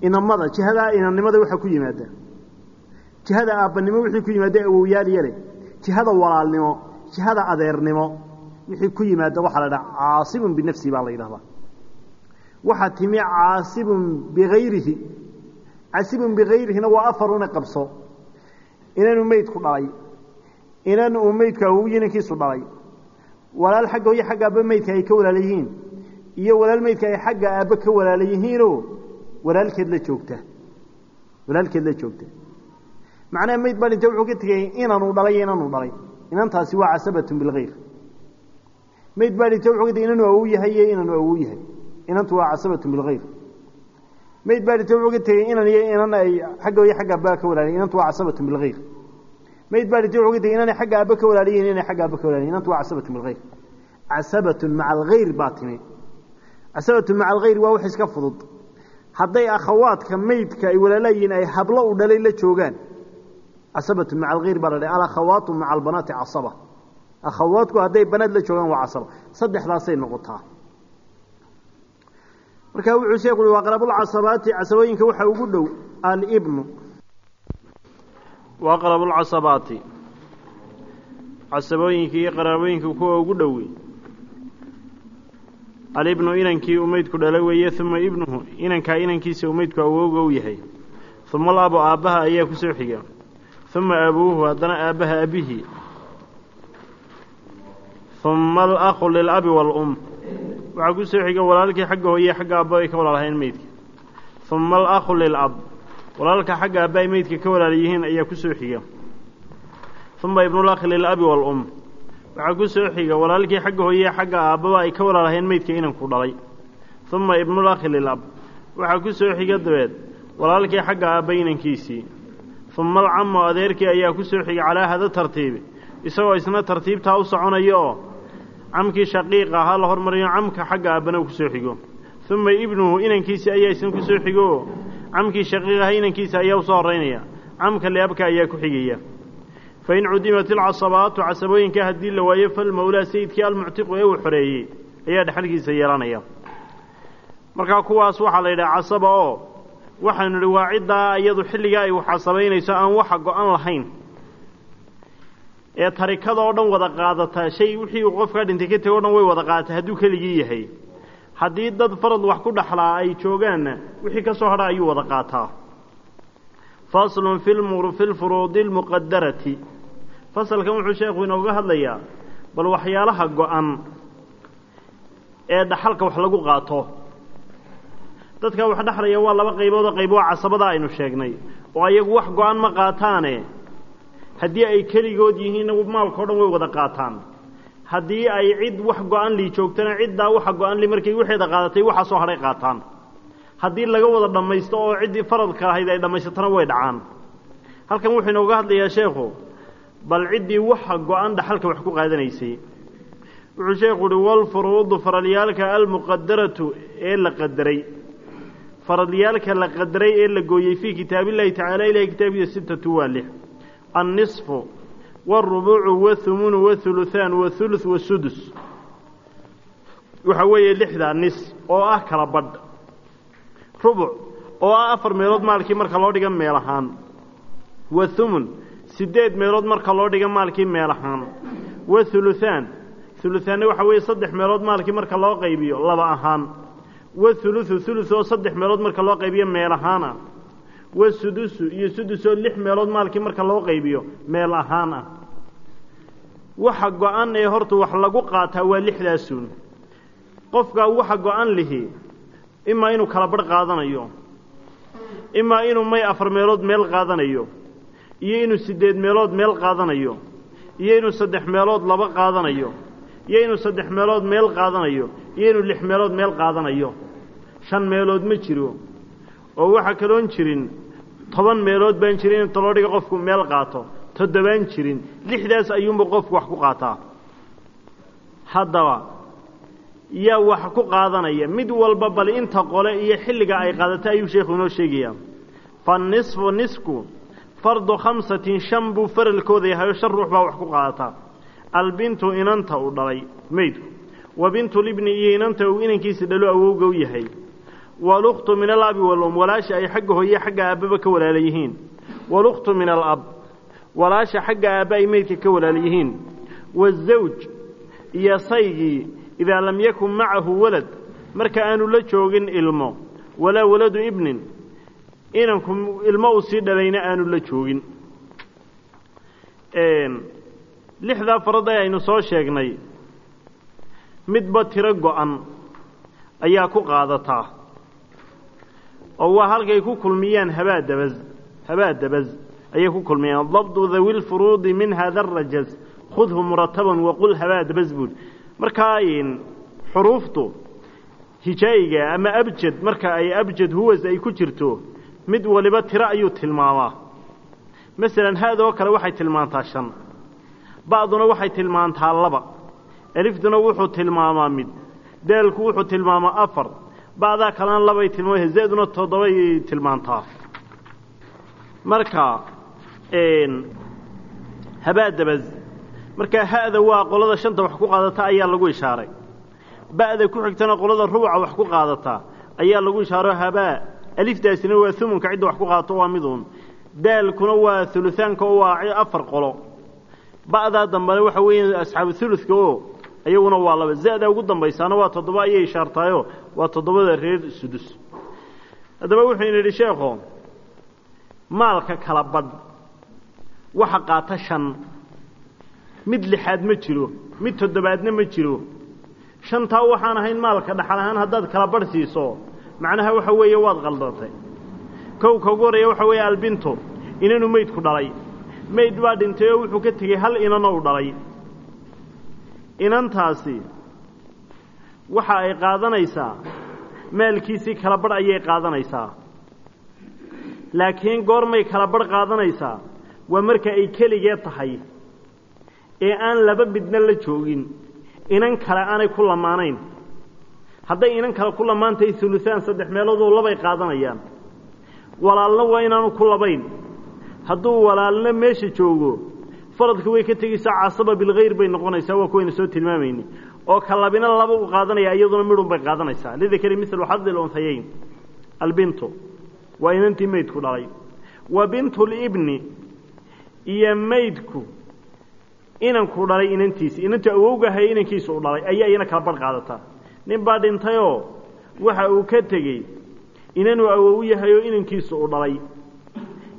inamada jihadaa inannimada waxaa ku yimaada. Jihada aabbanimo wixii ku yimaada awowyaal yale jihada walaalnimo jihada adeernimo wixii ku yimaada waxaa la dhaha caasibun binafsihi baa la yidhahdaa waxaa timi caasibun bigayrihi casibun bigayrihina waa afaruna qabso. Inanu meydku dhalay. Inan uu meydku inankiisu dhalay. Walaal xagga hooyo xagga aabba meydka ay ka walaala iyo walaal meydka ay xagga aabba ka walaala walaalkeed la joogta walaalkeed la joogta macnaha meyd baa dhinta wuxuu ka tegay inanuu dhalay iyo inanuu dhalay. Inantaasi waa casabatun bilgayr meyd baa dhinta wuxuu ka tegay inanuu awow yahay iyo inanuu awow yahay. Inantu waa casabatun bilgayr meyd baa dhinta wuxuu ka tegey inan iyo inan ay xagga hooyo xagga aabba ka walaalayihin inantu waa casabatun bilgayr meyd baa dhinta wuxuu ka tegey inanay xagga aabba ka walaalayihin inay xagga aabba ka walaalayihin inantu waa casabatun bilgayr casabatun maca algayr baa timi casabatun maca algayr waa wax iska fudud hadday akhawaadka meydka ay walaalayihiin ay hablo u dhalay la joogaan. Casabatun maca algayr baa la dhahay alakhawaatu maca albanaati casaba. Akhawaadku hadday banaad la joogaan waa casaba. Saddexdaasay noqotaa. Marka wuxuu sheekhu ui aqrabulcasabaati casabooyinka waxaa ugu dhow alibnu. Waaqrabulcasabaati casabooyinka iyo qaraabooyinka kuwa ugu dhowey alibnu inankii uu meydku weeye uma ibnuhu inankaa inankiisa uu meydku awowga u yahay. Uma alabu aabbaha ayaa ku soo xiga. Uma abuuhu haddana aabbaha aabihii uma alakhu lilabi waalum waxaa ku soo xiga walaalkii xagga hooye xagga aabba ay ka walaalahayn meydka uma alakhu lilab. Walaalka xagga aabba ay meydka ka walaala yihiin ayaa ku soo xiga. Uma ibnulakhi lilabi waalum waxaa ku soo xiga walaalkii xagga hooye xagga aabbaba ay ka walaalahayn meydka inanku dhalay. Uma ibnulakhi lilab waxaa ku soo xiga dabeed walaalkii xagga aabba inankiisii. Uma alcamu adeerkii ayaa ku soo xiga calaa hada tartiibi isagoo isna tartiibtaa u soconaya oo camkii shaqiiqa ahaa la hormariyo camka xagga aabbana ku soo xigo. Uma ibnuhu inankiisi ayaa isna ku soo xigo. Camkii shaqiiq ahaa inankiisa ayaa u soo horeynaya camka liabka ayaa ku xigaya fain cudimat ilcasabaatu casabooyinka haddii la waayo falmawlaa sayidkii almuctiqu ee uu xoreeyey ayaa dhexalkiisa yeelanaya markaa kuwaas waxaa la yidhaha casaba oo waxaanu idhi waa ciddaa iyadu xilligaa ay wax casabaynayso aan waxa go-an lahayn ee tarikada oo dhan wada qaadataa shay wixii uu qofkaa dhintay ka tego dhan way wada qaadataa hadduu keligii yahay haddii dad farad wax ku dhaxlaa ay joogaanna wixii ka soo hadha ayuu wada qaataa faslun fi lfuruudi lmuqadarati fasalkan wuxuu sheekhu inooga hadlayaa bal waxyaalaha go-an ee dhaxalka wax lagu qaato. Dadka wax dhexlaya waa laba qaybood oo qayb casabada aynu sheegnay. Oo ayagu wax go-an ma qaataane. Haddii ay keligood yihiin maalka o dhan way wada qaataan. Haddii ay cid wax go-an li joogtana ciddaa waxa go-an li markay waxeeda qaadatay waxaa soo hadhay qaataan. Haddii laga wada dhammaysto oo ciddii faradka ahayd ay dhammaysatana way dhacaan. Halkan wuxuu inooga hadlayaa sheekhu bal ciddii waxa go-an dhaxalka wax ku qaadanaysay wuxuu sheekhu uhi walfuruudu faralyaalka almuqadaratu ee la qadaray faralyaalka la qadaray ee la gooyey fii kitaabillahi tacaala ilahay kitaabkiisa sittatu waa lix annisfu wاlrubuucu wاthumunu wاthuluthaan wاthuluth wasudus waxa weeye lixdaa nis oo ah kala badh rubuc oo ah afar meelood maalkii marka loo dhiga meel ahaan wathumun siddeed meelood marka loo dhiga maalkii meel ahaan. Wathuluthaan huluthaanna waxa weeye saddex meelood maalkii marka loo qaybiyo laba ahaan. Wathuluthu thuluth oo saddex meelood marka loo qaybiyo meel ahaan ah wasudusu iyo sudus oo lix meelood maalkii marka loo qaybiyo meel ahaan ah waxa go-an ee horta wax lagu qaataa waa lixdaasuun. Qofkaa waxa go-an lihi imaa inuu kala badh qaadanayo imaa inuu may afar meelood meel qaadanayo iyo inuu siddeed meelood meel qaadanayo iyo inuu saddex meelood laba qaadanayo iyo inuu saddex meelood meel qaadanayo iyo inuu lix meelood meel qaadanayo. Shan meelood ma jiro. Oo waxaa kaloon jirin toban meelood baan jirin in taloo dhiga qofku meel qaato toddobaan jirin lixdaas ayuunba qofku wax ku qaataa. Haddaba yaa wax ku qaadanaya mid walba bal inta qole iyo xilliga ay qaadata ayuu sheekhu inoo sheegayaa. Fanisfu nisku fardu khamsatin shan buu faralkooda yahay oo shan ruux baa wax ku qaadataa albintu inanta uu dhalay meydku wa bintulibni iyo inanta uu inankiisa dhalo awowga u yahay walukhtu min alabi walum walaasha ay xagga hooye xagga aabbaba ka walaala yihiin walukhtu min alab walaasha xagga aabba ay meydka ka walaala yihiin waazawj iyo saygii idaa lam yakun macahu walad marka aanu la joogin ilmo walaa waladu ibnin inanku ilmo uu sii dhalayna aanu la joogin. Lixdaa farad ee aynu soo sheegnay midba tiro go-an ayaa ku qaadataa oo waa halkay ku kulmiyaan habaadabas habaadabas ayay ku kulmiyaan. Dabdu dawi lfuruudi min hada arajaz khudhu murataban waqul habaadabas buud. Markaa xuruuftu hijaayiga ama abjad marka ay abjad huwas ay ku jirto mid waliba tiro ayuu tilmaamaa. Masalan haadoo kale waxay tilmaantaa shan. Ba'duna waxay tilmaantaa laba. Eliftuna wuxuu tilmaamaa mid. Daalku wuxuu tilmaamaa afar. Ba'daa kalena labay tilmaama zaaduna toddobay tilmaantaa. Marka habaadabas markaa ha'da waa qolada shanta wax ku qaadata ayaa lagu ishaaray. Ba'da ku xigtana qolada rubuca wax ku qaadata ayaa lagu ishaaro habaa aliftaasina waa umunka cidda wax ku qaadato waa miduun daalkuna waa uluaanka waa afar qolo. Ba'daa dambena waxa weeya asxaabu uludka oo iyaguna waa laba. Za-da ugu dambaysaana waa toddoba ayay ishaartaayoo waa toddobada reer sudus. Haddaba wuxuu yidhi sheekho maalka kala badh waxa qaata shan. Mid lixaad ma jiro mid toddobaadna ma jiro. Shantaa waxaan ahayn maalka dhaxal ahaan haddaad kala badh siiso macnaha waxa weeye waad qaldatay kow ka ugu horreeya waxa weeye albinto inanu meydku dhalay. Mayd baa dhintay oo wuxuu ka tegey hal inano u dhalay. Inantaasi waxa ay qaadanaysaa maalkiisii kala badh ayay qaadanaysaa. Laakiin goormay kala badh qaadanaysaa waa marka ay keligee tahay ee aan laba midna la joogin. Inan kale aanay ku lamaanayn hadday inan kale ku lamaantahay ulusaan saddex meeloodoo labay qaadanayaan. Walaalna waa inaanu ku labayn. Hadduu walaalna meesha joogo faradka way ka tegaysaa casaba bilkhayr bay noqonaysaa waa kuwayna soo tilmaamayni. Oo ka labina laba u qaadanaya iyaduna midhun bay qaadanaysaa. Lidakari milu xadi lunhayayn albintu waa inantii maydku dhalay. Wa bintulibni iyo maydku inanku dhalay inantiisi inantu awowgahay inankiisa u dhalay ayaa iyana kala badh qaadataa nin baa dhintayoo waxa uu ka tegey inanuu awow yahay oo inankiisa u dhalay.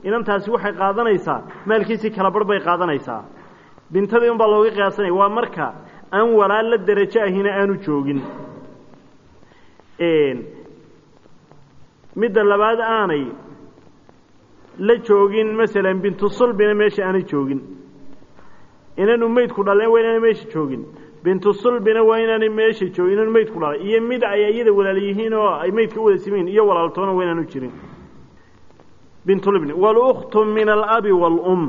Inantaasi waxay qaadanaysaa maalkiisii kala badh bay qaadanaysaa. Bintadii unbaa looga qiyaasanaya waa marka aan walaal la derajo ahina aanu joogin. Midda labaad aanay la joogin masalan bintu sulbina meesha aanay joogin. Inanu meydku dhaleen waa inaanay meesha joogin bintu sulbina waa inaanay meesha joogin inanu meydku dhalay iyo mid ay iyada walaal yihiin oo ay meydka wada simayin iyo walaaltoona waa inaanu jirin. Bintulibni walukhtu min alabi waalum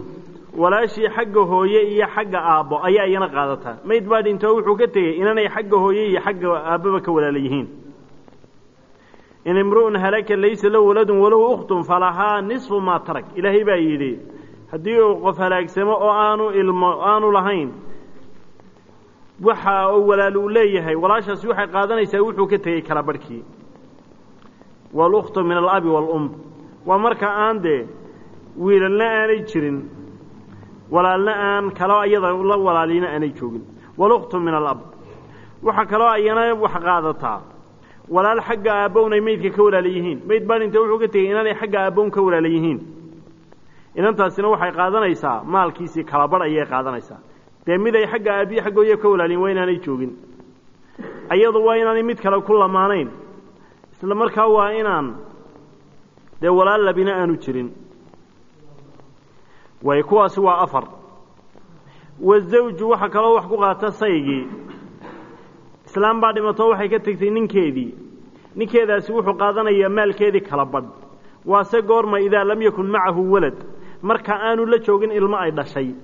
walaashii xagga hooye iyo xagga aabbo ayaa iyana qaadataa mayd baa dhintoo wuxuu ka tegey inanay xagga hooye iyo xagga aabbaba ka walaala yihiin. In imru'un halaka laysa lahu waladun walahu ukhtun falahaa nisfu maa tarak. Ilaahay baa yidhi haddii uu qof halaagsamo oo aanu ilmo aanu lahayn waxa uu walaal uu leeyahay walaashaasi waxay qaadanaysaa wuxuu ka tegey kala barhkii. Walukhtu min alabi waalum waa marka aan dee wiilalna aanay jirin walaalna aan kaloo iyada la walaalina aanay joogin. Walukhtu min alab waxaa kaloo ayana wax qaadataa. Walaal xagga aabbown ay ka walaala yihiin mayd baa dhinta wuxuu ka tegey inaanay xagga aabbown ka walaala yihiin inantaasina waxay qaadanaysaa maalkiisii kala badh ayay qaadanaysaa dee mid ay xagga aabbiyo xaggooya ka walaaliyin waa inaanay joogin. Ayadu waa inaanay mid kale ku lamaanayn. Isla markaa waa inaan dee walaal labina aanu jirin. Way kuwaasi waa afar. Wazawju waxaa kaloo wax ku qaata saygii islaam baa dhimatoo waxay ka tegtay ninkeedii. Ninkeedaasi wuxuu qaadanayaa maalkeedii kala badh waase goorma idaa lam yakun macahu walad. Marka aanu la joogin ilmo ay dhashay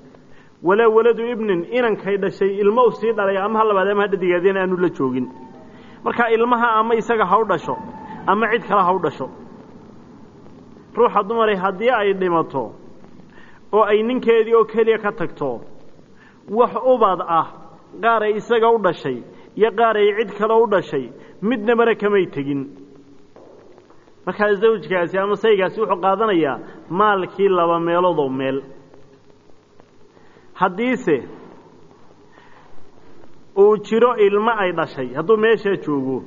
walaa waladu ibnin inankay dhashay ilmo u sii dhalay ama ha labaad ama ha dhadigaadeen aanu la joogin. Marka ilmaha ama isaga ha u dhasho ama cid kale ha u dhasho. Ruuxa dumaray haddii ay dhimato oo ay ninkeedii oo keliya ka tagto wax ubad ah qaar ay isaga u dhashay iyo qaar ay cid kale u dhashay midnabana kamay tegin. Markaa zawjkaasi ama saygaasi wuxuu qaadanayaa maalkii laba meeloodoo meel haddiise uu jiro ilmo ay dhashay. Hadduu meeshaa joogo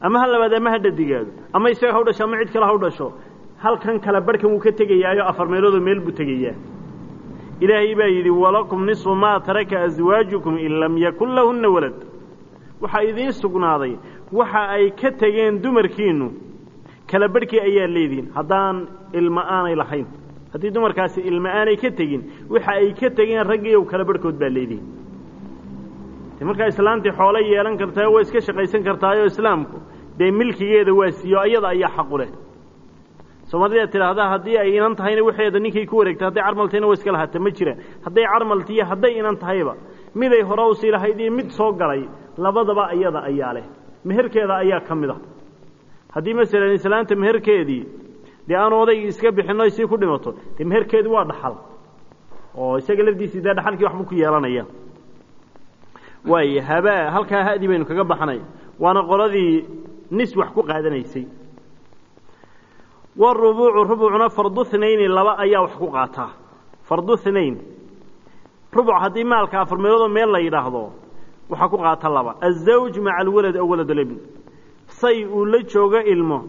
ama ha labaad ama ha dhadigaado ama isaga ha u dhasho ama cid kale ha u dhasho halkan kale barhkan wuu ka tegayaayo afar meeloodoo meel buu tegayaa. Ilaahay baa yidhi walakum nisfu maa taraka aswaajukum in lam yakun lahunna walad. Waxaa idiin sugnaaday waxa ay ka tegeen dumarkiinnu kala barhkii ayaa leedihin haddaan ilmo aanay lahayn haddii dumarkaasi ilmo aanay ka tegin waxa ay ka tegeen raggiiyow kala barhkood baa leedihin. Markaa islaantii xoolo yeelan kartaa waa iska shaqaysan kartaayoo islaamku dee milkigeeda waa siiyo ayada ayaa xaqu leh. Soomaalida tidhaahdaa haddii ay inan tahayna waxeeda ninkay ku wareegtay hadday carmaltayna waa iska lahaata ma jiraan. Hadday carmaltiiyo hadday inan tahayba miday hore u sii lahayd iyo mid soo galay labadaba ayada ayaa leh. Meherkeeda ayaa ka mid a haddii masalan islaanta meherkeedii dee aanu odaygii iska bixinno sii ku dhimato. Meherkeedu waa dhaxal. Oo isaga lafdiisii dee dhaxalkii waxbuu ku yeelanaya? Waay habaa halkaa hadi baynu kaga baxnay. Waana qoladii nis wax ku qaadanaysay. Warubuucu rubucuna farduhnayni laba ayaa wax ku qaataa fardu hnayn rubuc haddii maalka afar meeloodoo meel la yidhaahdo waxaa ku qaata laba. Azawj maca alwalad aw walad alibn say uu la joogo ilmo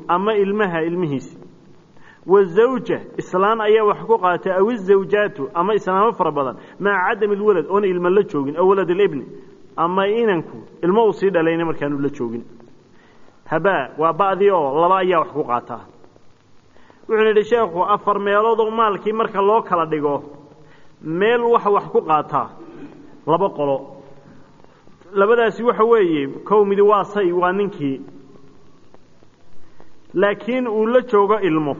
wazawja islaan ayaa wax ku qaata aw izawjaatu ama islaamo fara badan maca cadami alwalad oona ilmo la joogin aw walad alibni ama inanku ilmo uu sii dhalayna markaanu la joogin habaa waa ba'dii oo laba ayaa wax ku qaataa wuxuu yidhi sheekhu afar meeloodoo maalkii marka loo kala dhigo meel waxa wax ku qaataa laba qolo labadaasi waxa weeye kow midi waa say waa ninkii laakiin uu la joogo ilmo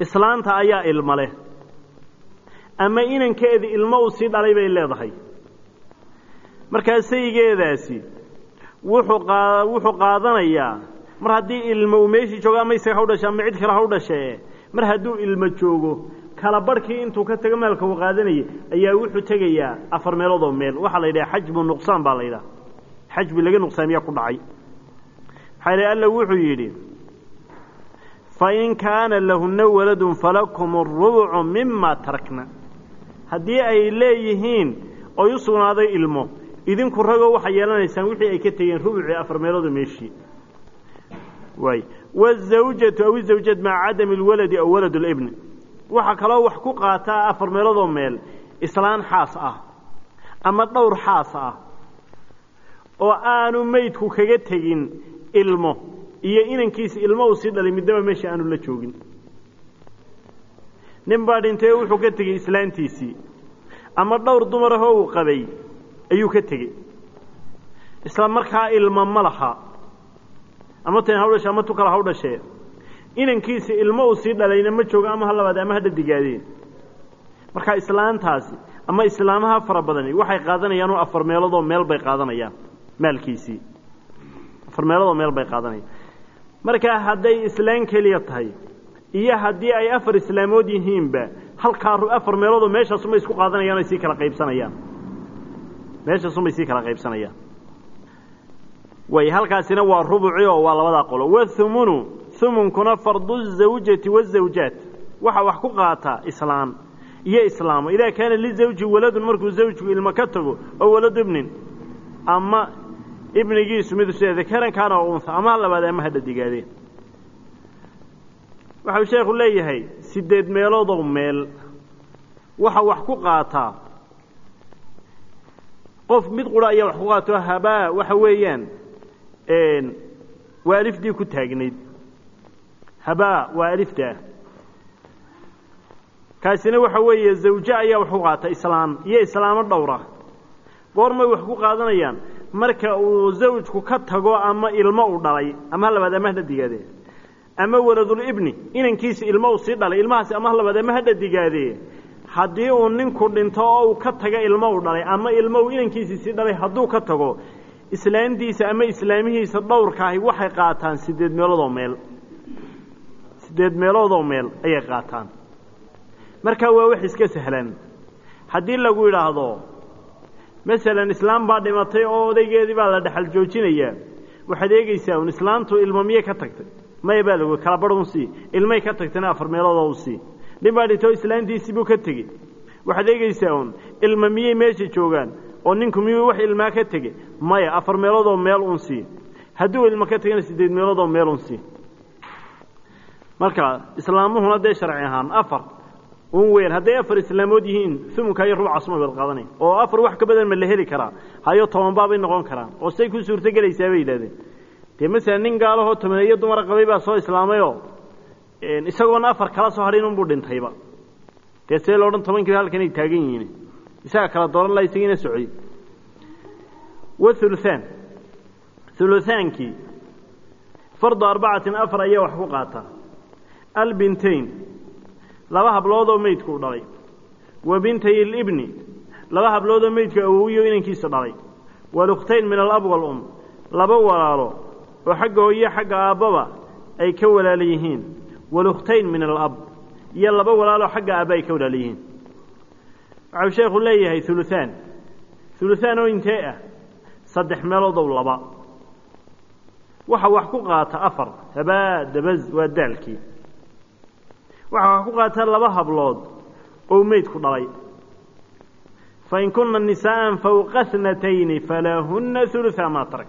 islaanta ayaa ilmo leh. Ama inankeedi ilmo uu sii dhalay bay leedahay. Markaa saygeedaasi wuxuu qa wuxuu qaadanayaa mar haddii ilmo uu meeshii joogo ama ha u dhashe ama cid kale ha u dhashee mar hadduu ilmo joogo kala barhkii intuu ka tago maalka uu qaadanayay ayaa wuxuu tegayaa afar meeloodoo meel. Waxaa la yidhaha xajbu nuqsaan baa la yidhaha. Xajbi laga nuqsaamiyaa ku dhacay? Maxaa yidhi alla wuxuu yidhi fain kaana lahunna waladun falakum arubucu mima tarakna haddii ay leeyihiin oy u sugnaaday ilmo idinku ragoo waxay yeelanaysaan wixii ay ka tegeen rubucii afar meeloodoo meeshii waay wazawjatu aw izawjad maca cadami alwaladi aw walad libni waxaa kaloo wax ku qaataa afar meeloodoo meel islaan xaas ah ama dhowr xaas ah oo aanu meydku kaga tegin ilmo iyo inankiisa ilmo uu sii dhalay midnaba meesha aanu la joogin. Nin baa dhintay wuxuu ka tegey islaantiisii ama dhowr dumar ahoo uu qabay ayuu ka tegey. Isla markaa ilmo ma laha. Ama tan haw dhashe ama tu kale haw dhashee inankiisa ilmo uu sii dhalayna ma joogo ama ha labaad ama ha dhadigaadeen markaa islaantaasi ama islaamaha fara badani waxay qaadanayaan oo afar meeloodoo meel bay qaadanayaan. Maalkiisii. Afar meeloodoo meel bay qaadanayaan markaa hadday islaan keliya tahay iyo haddii ay afar islaamood yihiinba halkaa afar meeloodoo meeshaasumay isku qaadanayaan o sii kala qaybsanayaan. Meeshaasumay sii kala qaybsanayaan. Way halkaasina waa rubuci oo waa labadaa qolo. Wathumunu humunkuna fardu zawjati wazawjaat waxaa wax ku qaataa islaan iyo islaamo. Idaa kaana lizawji waladun markuu zawjku ilmo ka tago oo waladu ama ibnigiisu mid sida dakaran kaana oo unha ama ha labaad ama ha dhadigaadeen waxau sheekhu leeyahay sideed meeloodoo meel waxa wax ku qaataa qof mid qura ayaa wax ku qaato habaa waxa weeyaan waa alifdii ku taagnayd. Habaa waa kaasina waxa weeye zawje ayaa wax ku qaata islaam iyo islaamo dhowra. Goormay wax ku qaadanayaan marka uu zawjku ka tago ama ilmo uu dhalay ama ha labaad ama ha dhadigaadee ama waladulibni inankiisa ilmo uu sii dhalay ilmahaasi ama ha labaad ama ha dhadigaadee haddii uu ninku dhinto oo uu ka tago ilmo uu dhalay ama ilmo uu inankiisii sii dhalay hadduu ka tago islaantiisa ama islaamihiisa dhowrkaahi waxay qaataan sideed meeloodoo meel. Sideed meeloodoo meel ayay qaataan. Markaa waa wax iska sahlan. Haddii lagu yidhaahdo masalan islaam baa dhimatay oo odaygeedii baa la dhexal joojinayaa waxaad eegeysaa un islaamtu ilmo miyey ka tagtay. Maya baa lagu kala barh un sii. Ilmay ka tagtayna afar meeloodoo u sii. Nin baa dhintay oo islaantiisii buu ka tegey. Waxaad eegeysaa un ilmo miyey meesha joogaan oo ninku miyuu wax ilmaa ka tegey maya afar meeloodoo meel un sii. Hadduu ilmo ka tegana sideed meeloodoo meel un sii. Marka islaamuhuna dee sharci ahaan afar un weyn hadday afar islaamood yihiin umunka iyo rubcasuma bad qaadanay oo afar wax ka badan ma la heli karaa hayo tobanbaabay noqon karaan. Oo say ku suurto gelaysaa bay yidhahdeen dee masalan nin gaalahoo tobaneeyo dumara qabay baa soo islaamayoo isagoona afar kala soo hadhin unbuu dhintayba. Dee see loodhan tobankiiba halkanay taagan yihiin. Isaga kala dooran laha isagiina socday. Wauluhaan ulutaankii fardu arbacatin afar ayaa wax ku qaata albintayn laba habloodoo meydku u dhalay. Wa bintay libni laba habloodoo meydku awowiyo inankiisa dhalay. Walukhtayn min alab walum. Laba walaalo oo xagga hooyo xagga aabbaba ay ka walaala yihiin. Walukhtayn min alab. Iyo laba walaaloo xagga aabba ay ka walaala yihiin. Waxau sheekhu leeyahay uluhaan uluhaan oo intee ah? Saddex meeloodow laba. Waxa wax ku qaata afar. Habaa dabaz waa daalkii waxaa wax ku qaataa laba hablood oo meydku dhalay. Fain kuna nisaءa fawqa snatayni falahuna uluثa ma tarak.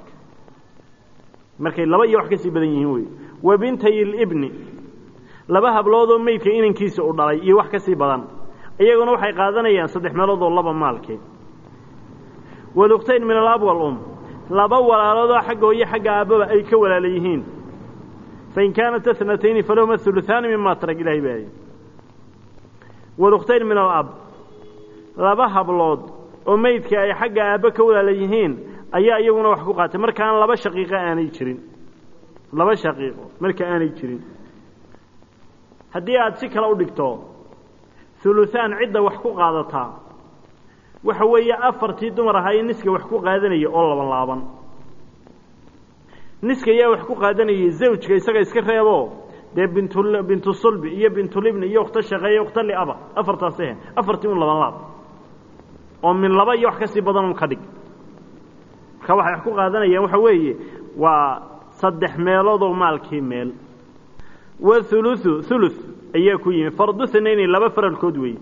Markay laba iyo wax ka sii badan yihiin wey. Wa bintay libni laba habloodoo meydka inankiisa u dhalay iyo wax ka sii badan. Iyaguna waxay qaadanayaan saddex meelood oo laba maalkeed walukhtayn min alab walum laba walaaloodoo xagga hooye xagga aabbaba ay ka walaala yihiin fain kaanata snatayni falahuma uluثaani mima tarak ilahay baaye walukhtayn min alab laba hablood oo meydka ay xagga aabbe ka walaala yihiin ayaa iyaguna wax ku qaatay markaan laba shaqiiqo aanay jirin laba shaqiiqo marka aanay jirin haddii aada si kale u dhigto huluhaan cidda wax ku qaadataa waxa weeye afartii dumar ahaa ee niska wax ku qaadanaya oo laban laaban niska ayaa wax ku qaadanayay zawjka isaga iska reebo. Dee bintu bintu sulbi iyo bintulibni iyo ukhto shaqeeye ukhto liaba afartaas ahe afartii un laban laab. Oo min laba iyo wax ka badan un ka dhig. Marka waxay wax ku qaadanayaan waxa weeye waa saddex meeloodoo maalkii meel. Wahuluثu huluث ayaa ku yimi. Fardu hanayni laba faralkood weeye.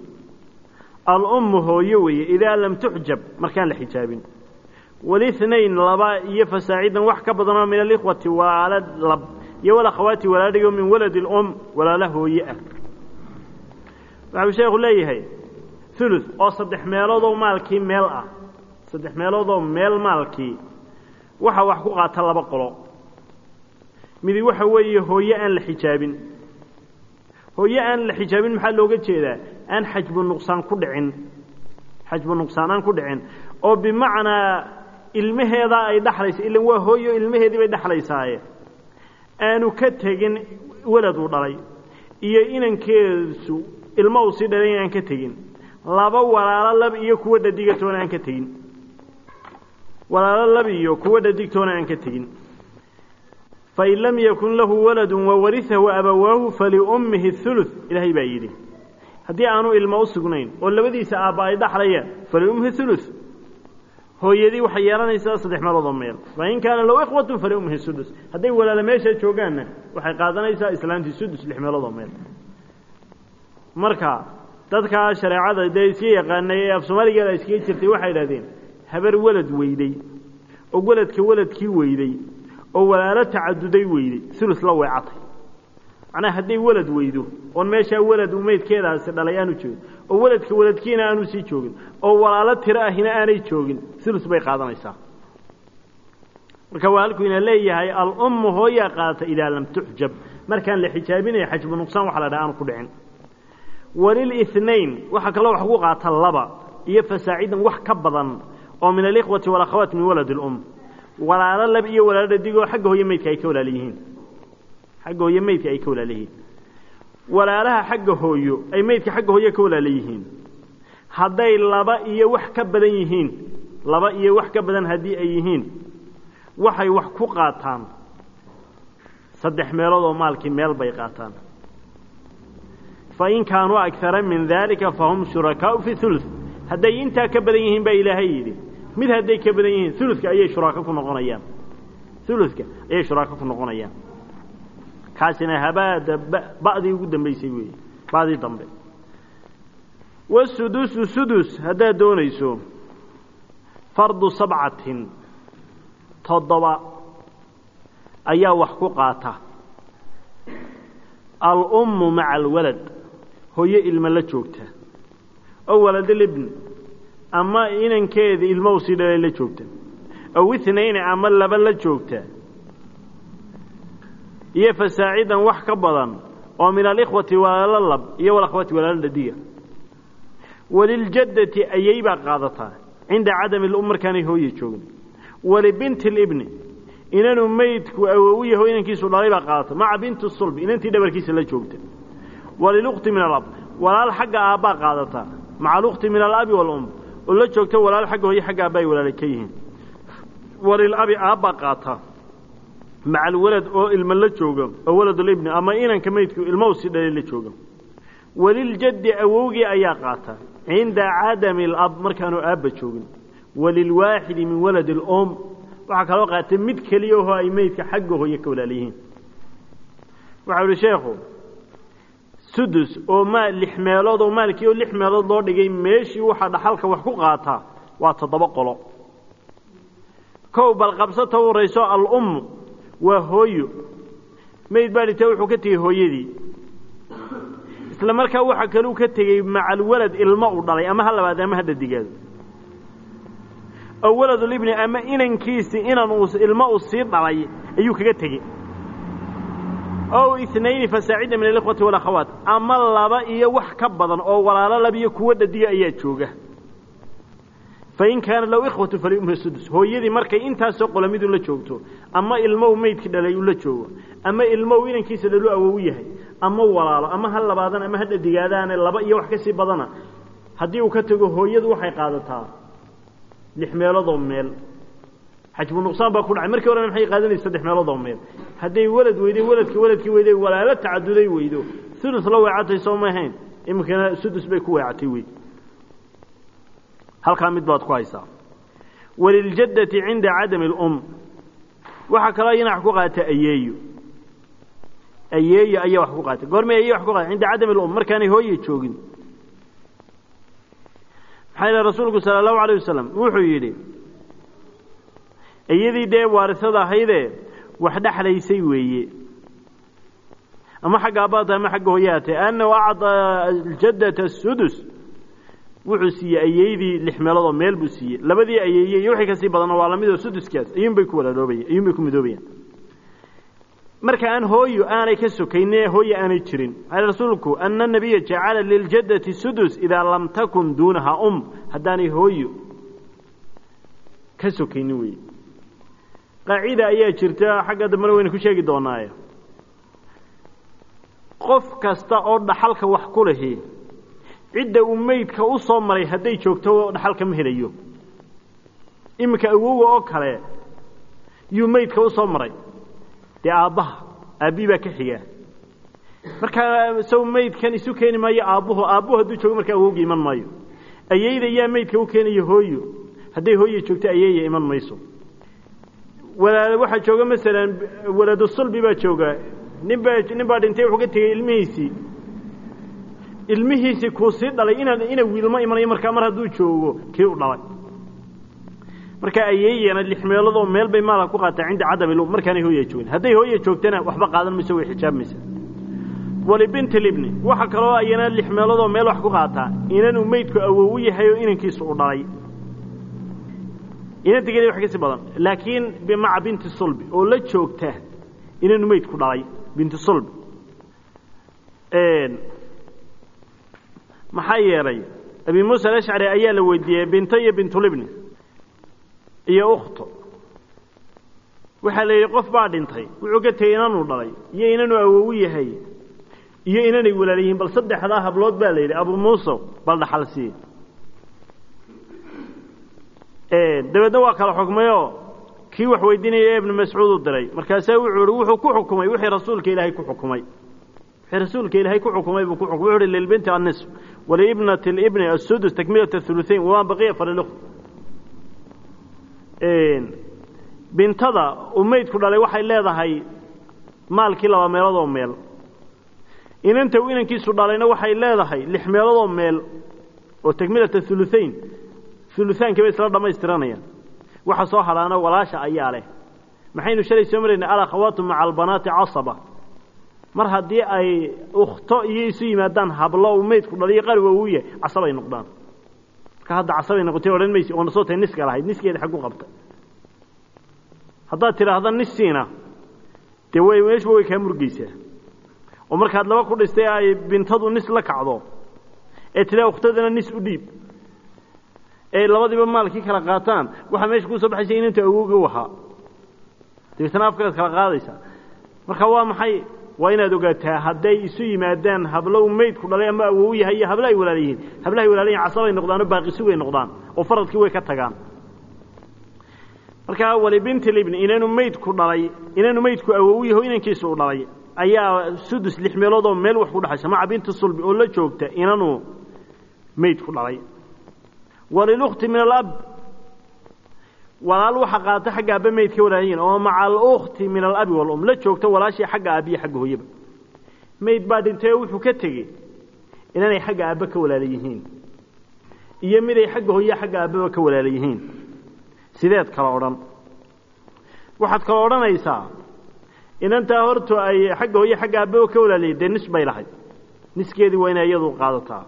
Alummu hooyo weeye idaa lam tuxjab. Markaan la xijaabin walihnayn laba iyo fasaacidan wax ka badanoo min alikhwati waalad lab iyo walakhawaati walaadhigo min waladi اlum walaala hooye ah. Waxau sheekhu leeyahay huluث oo saddex meeloodoo maalkii meel ah saddex meeloodoo meel maalkii waxa wax ku qaata laba qolo. Midi waxa weeye hooye aan la xijaabin. Hooye aan la xijaabin maxaa looga jeedaa? Aan xajbu nuqsaan ku dhicin. Xajbu nuqsaan aan ku dhicin. Oo bimacnaa ilmaheedaa ay dhaxlaysa ilan waa hooyo ilmaheedii bay dhexlaysaaye aanu ka tegin welad uu dhalay. Iyo inankeesu ilmo uu sii dhalay aan ka tegin. Laba walaalo lab iyo kuwa dhadigatoona aan ka tegin. Walaalo lab iyo kuwa dhadigtoona aan ka tegin. Fain lam yakun lahu waladu wawarihahu abawaahu faliummihi huluث ilaahay baa yidhi. Haddii aanu ilmo u sugnayn oo labadiisa aabba ay dhaxlayaan faliummihi huluث hooyadii waxay yeelanaysaa saddex meeloodoo meel. Fain kaana lahu ikhwatu faliummihi sudus. Hadday walaalo meesha joogaanna waxay qaadanaysaa islaantii sudus lix meeloodoo meel. Marka dadkaa shareecada dee iska yaqaanay ee af soomaaligeeda iskaga jirtay waxay idhahdeen habar welad weyday oo weladka weladkii weyday oo walaalo tacaduday weyday ulus la weecatay. Macnaha hadday welad weydo oon meeshaa welad uu meydkeedaasi dhalay aanu joogin oo weladka weladkiina aanu sii joogin oo walaalo tiro ahina aanay joogin ulus bay qaadanaysaa. Marka waa halkuu leeyahay alummu hooyaa qaadata idaa lam tuxjab. Markaan la xijaabinaya xajbu nuqsaan waxa la dhaha aanu ku dhicin. Walilinayn waxaa kaloo wax ku qaata laba iyo fasaacidan wax ka badan oo min alikhwati walakhawaat min walad اlum walaalo lab iyo walaalo dhadigoo xagga hooye meydka ay ka walaal xagga hooye meydka ay ka walaal walaalaha xagga hooyo ay meydka xagga hooye ka walaala yihiin. Hadday laba iyo wax ka badan yihiin laba iyo wax ka badan haddii ay yihiin waxay wax ku qaataan. Saddex meelood oo maalkii meel bay qaataan. Fain kaanuu agara min dalika fahum shurakaau fi ulu hadday intaa ka badan yihiin baa ilaahay yidhi mid hadday ka badan yihiin uluka ayay shuraako ku noqonayaan. Uluka ayay shuraako ku noqonayaan kaasina habaada ba'dii ugu dambaysay weeye ba'dii dambe. Wasudusu sudus haddaad doonayso fardu sabcatin toddoba ayaa wax ku qaata. Alummu maca alwalad hooyo ilmo la joogta. Oo waladalibn ama inankeeda ilmo u sii dhalay la joogta. Aw itnayni ama laba la joogta iyo fasaacidan wax ka badan oo min alikhwati walaalo lab iyo walakhwati walaalo dhadiga waliljaddati ayay baa qaadataa cinda cadami lum hooye joogin. Walibinti libni inanuu meydku awow yaho inankiisu dhalay baa qaadata. Maca binti sulbi inantii dhabarkiisa la joogta. Walilukti min alab walaal xagga aabbaa qaadataa maca alukti min alabi walum oo la joogta walaal xagga hooye xagga aabba ay ka yihiin. Walilabi aabbaa qaataa maca alwalad oo ilma la jooga oo waladulibni ama inanka meydku ilma u sii dhalay la jooga waliljaddi awowgii ayaa qaata cinda cadami alab markaanu aabba joogin. Walilwaaxidi min waladi alum waxaa kaloo qaatay mid keliya oo ay meydka xagga hooye ka walaala yihiin. Waxau ihi sheekhu sudus oo maal lix meelood oo maalkii oo lix meelood loo dhigay meeshii waxaa dhaxalka wax ku qaataa waa toddoba qolo. Kow bal qabsata u horayso al-ummu waa hooyo. Mayd baa dhintay wuxuu ka tegey hooyadii. Isla markaa waxa kaluu ka tegey macalwalad ilmo u dhalay ama ha labaad ama ha dhadigaado oo waladulibni ama inankiisii inan uu ilmo uu sii dhalay ayuu kaga tegey. Ow inayni fasaacida min alikhwati walakhawaat. Ama laba iyo wax ka badan oo walaalo labiyo kuwo dhadiga ayaa jooga fain kaana low ikhwatu faliumha sudus hooyadii markay intaasoo qolamidu la joogto ama ilmow meydki dhalay uu la joogo ama ilmow inankiisa dhalu awow yahay ama walaalo ama ha labaadan ama ha dhadigaadaane laba iyo wax ka badana haddii uu ka tego hooyadu waxay qaadataa lix meeloodoo meel xajbu nuqsaan baa ku dhacay markii horena maxay qaadanaysa saddex meelood oo meel hadday walad weyday waladki waladkii weyday walaalo tacaduday weydo ulus la weecatay soo ma ahayn sudus bay ku weecatay wey halkaa mid baad ku haysaa. Waliljadati cinda cadami اlum waxaa kaloo iyana wax ku qaata ayeeyo. Ayeeyo ayaa wax ku qaata goorma ayeeyo wax ku qaata cinda cadami اlum markaanay hooye joogin. Maxaa yidhaha rasuulku sala allahu alayh wasalam wuxuu yidhi iyadii dee waarisada ahaydee wax dhexlaysay weeye. Ama xagga abaad ama xagga hooyaha annahu acda aljaddata asudus wuxuu siiyey ayeydii lix meeloodoo meel buu siiyey. Labadii ayeeye iyo wixii ka sii badanna waa lamidoo suduskaas ayuunbay ku walaaloobayan ayuunbay ku midoobayaan marka aan hooyo aanay ka sokayne hooye aanay jirin. Maxaa rasuulku ana nabiya jacala liljaddati sudus idaa lam takun duunaha um. Haddaanay hooyo ka sokaynin weye qaacida ayaa jirta xagga dambena waynu ku sheegi doonaaye qof kasta oo dhaxalka wax ku lahi cidda uu meydka u soo maray hadday joogto dhaxalka ma helayo. Iminka awowa oo kale yuu meydka u soo maray. Dee aabbaha aabbihi baa ka xigaa. Markaa saw meydkan isu keeni maayo aabbuhu aabbuhu hadduu joogo markaa awowga iman maayo. Ayeyda yaa meydka u keenayo hooyo. Hadday hooye joogto ayeeya iman mayso. Walaal waxaa jooga masalan waladu sulbi baa jooga. Nin baa nin baa dhintay wuxuu ka tegey ilmihiisii ilmihiisii kuu sii dhalay inaan ina wiilmo imanayo markaa mar hadduu joogo kii u dhalay. Marka ayeeyana lix meeloodoo meel bay maalka ku qaataa cinda cadami lu markaanay hooya joogin. Hadday hooya joogtana waxba qaadan mayso way xijaabmaysa walibinti libni waxa kaloo ayana lix meeloodoo meel wax ku qaataa inanuu meydku awowu yahay oo inankiisu u dhalay. Inanta geli wax ka sii badan. Laakiin maca binti sulbi oo la joogta inanu meydku dhalay binti sulbi maxaa yeelay? Abi muusa alashcari ayaa la weydiiyey binto iyo bintulibni iyo ukhto waxaa la yidhi qof baa dhintay wuxuu ka tegey inanuu dhalay iyo inanuu awowu yahay iyo inanay walaal yihiin bal saddexdaa hablood baa la yidhi abu muusa bal dhaxal dabeedna waa kala xukmayoo kii wax weydiinaya ibnu mascuud u diray markaasaa wuxuu ihi wuxuu ku xukumay wixii rasuulka ilaahay ku xukumay. Wixii rasuulka ilaahay ku xukumay buu ku xukumay wuxuu ihi lilbinti annisf waliibnati libni asudus takmilata thuluthayn wamaa baqiya falilukht bintada uu meydku dhalay waxay leedahay maalkii laba meelood oo meel inanta uu inankiisu dhalayna waxay leedahay lix meelood oo meel oo takmilata thuluthayn uluaankii bay isla dhamaystiranayaan waxa soo hadhaana walaasha ayaa leh maxaynu shalay soo maraynay alakhawaatu maca albanaati casaba mar haddii ay ukhto iyo isu yimaadaan hablo uu meydku dhaliyo qariwa uu yahay casabay noqdaan. Marka hadda casabay noqotay odhan maysi oona soo tahay niska lahayd niskeeda xaggu qabta. Haddaad tidhaahda nissiina dee way meeshuba way kaa murgeysaa oo markaad laba ku dhistay ay bintadu nis la kacdo ee tidaa ukhtadana nis u dhiib ee labadiiba maalkii kala qaataan waxaa meesha ku soo baxaysa inantu awowga u ahaa. Dabeetana afkaad kala qaadaysaa. Marka waa maxay waa inaad ogaataa hadday isu yimaadaan hablo u meydku dhalay ama awow yahay iyo hablo ay walaal yihiin hablahay walaal yihiin casabay noqdaan oo baaqisi way noqdaan oo faradkii way ka tagaan. Markaa walibinti libni inanu meydku dhalay inanu meydku awow yaho inankiisu u dhalay ayaa sudus lix meelood oo meel wax ku dhexaysa maca binti sulbi oo la joogta inanu meydku dhalay. Walilukti min alab walaal waxa qaata xagga aabba meydka walaalyihin oo maca alukti min alabi walum la joogta walaashii xagga aabbiyo xagga hooyaba. Mayd baa dhintay oo wuxuu ka tegey inaanay xagga aabbe ka walaala yihiin iyo miday xagga hooye xagga aabbeba ka walaala yihiin sideed kala odhan. Waxaad kala odhanaysaa inantaa horta ay xagga hooye xagga aabbeba ka walaalayihin dee nis bay lahayd. Niskeedii waa inay iyadu qaadataa.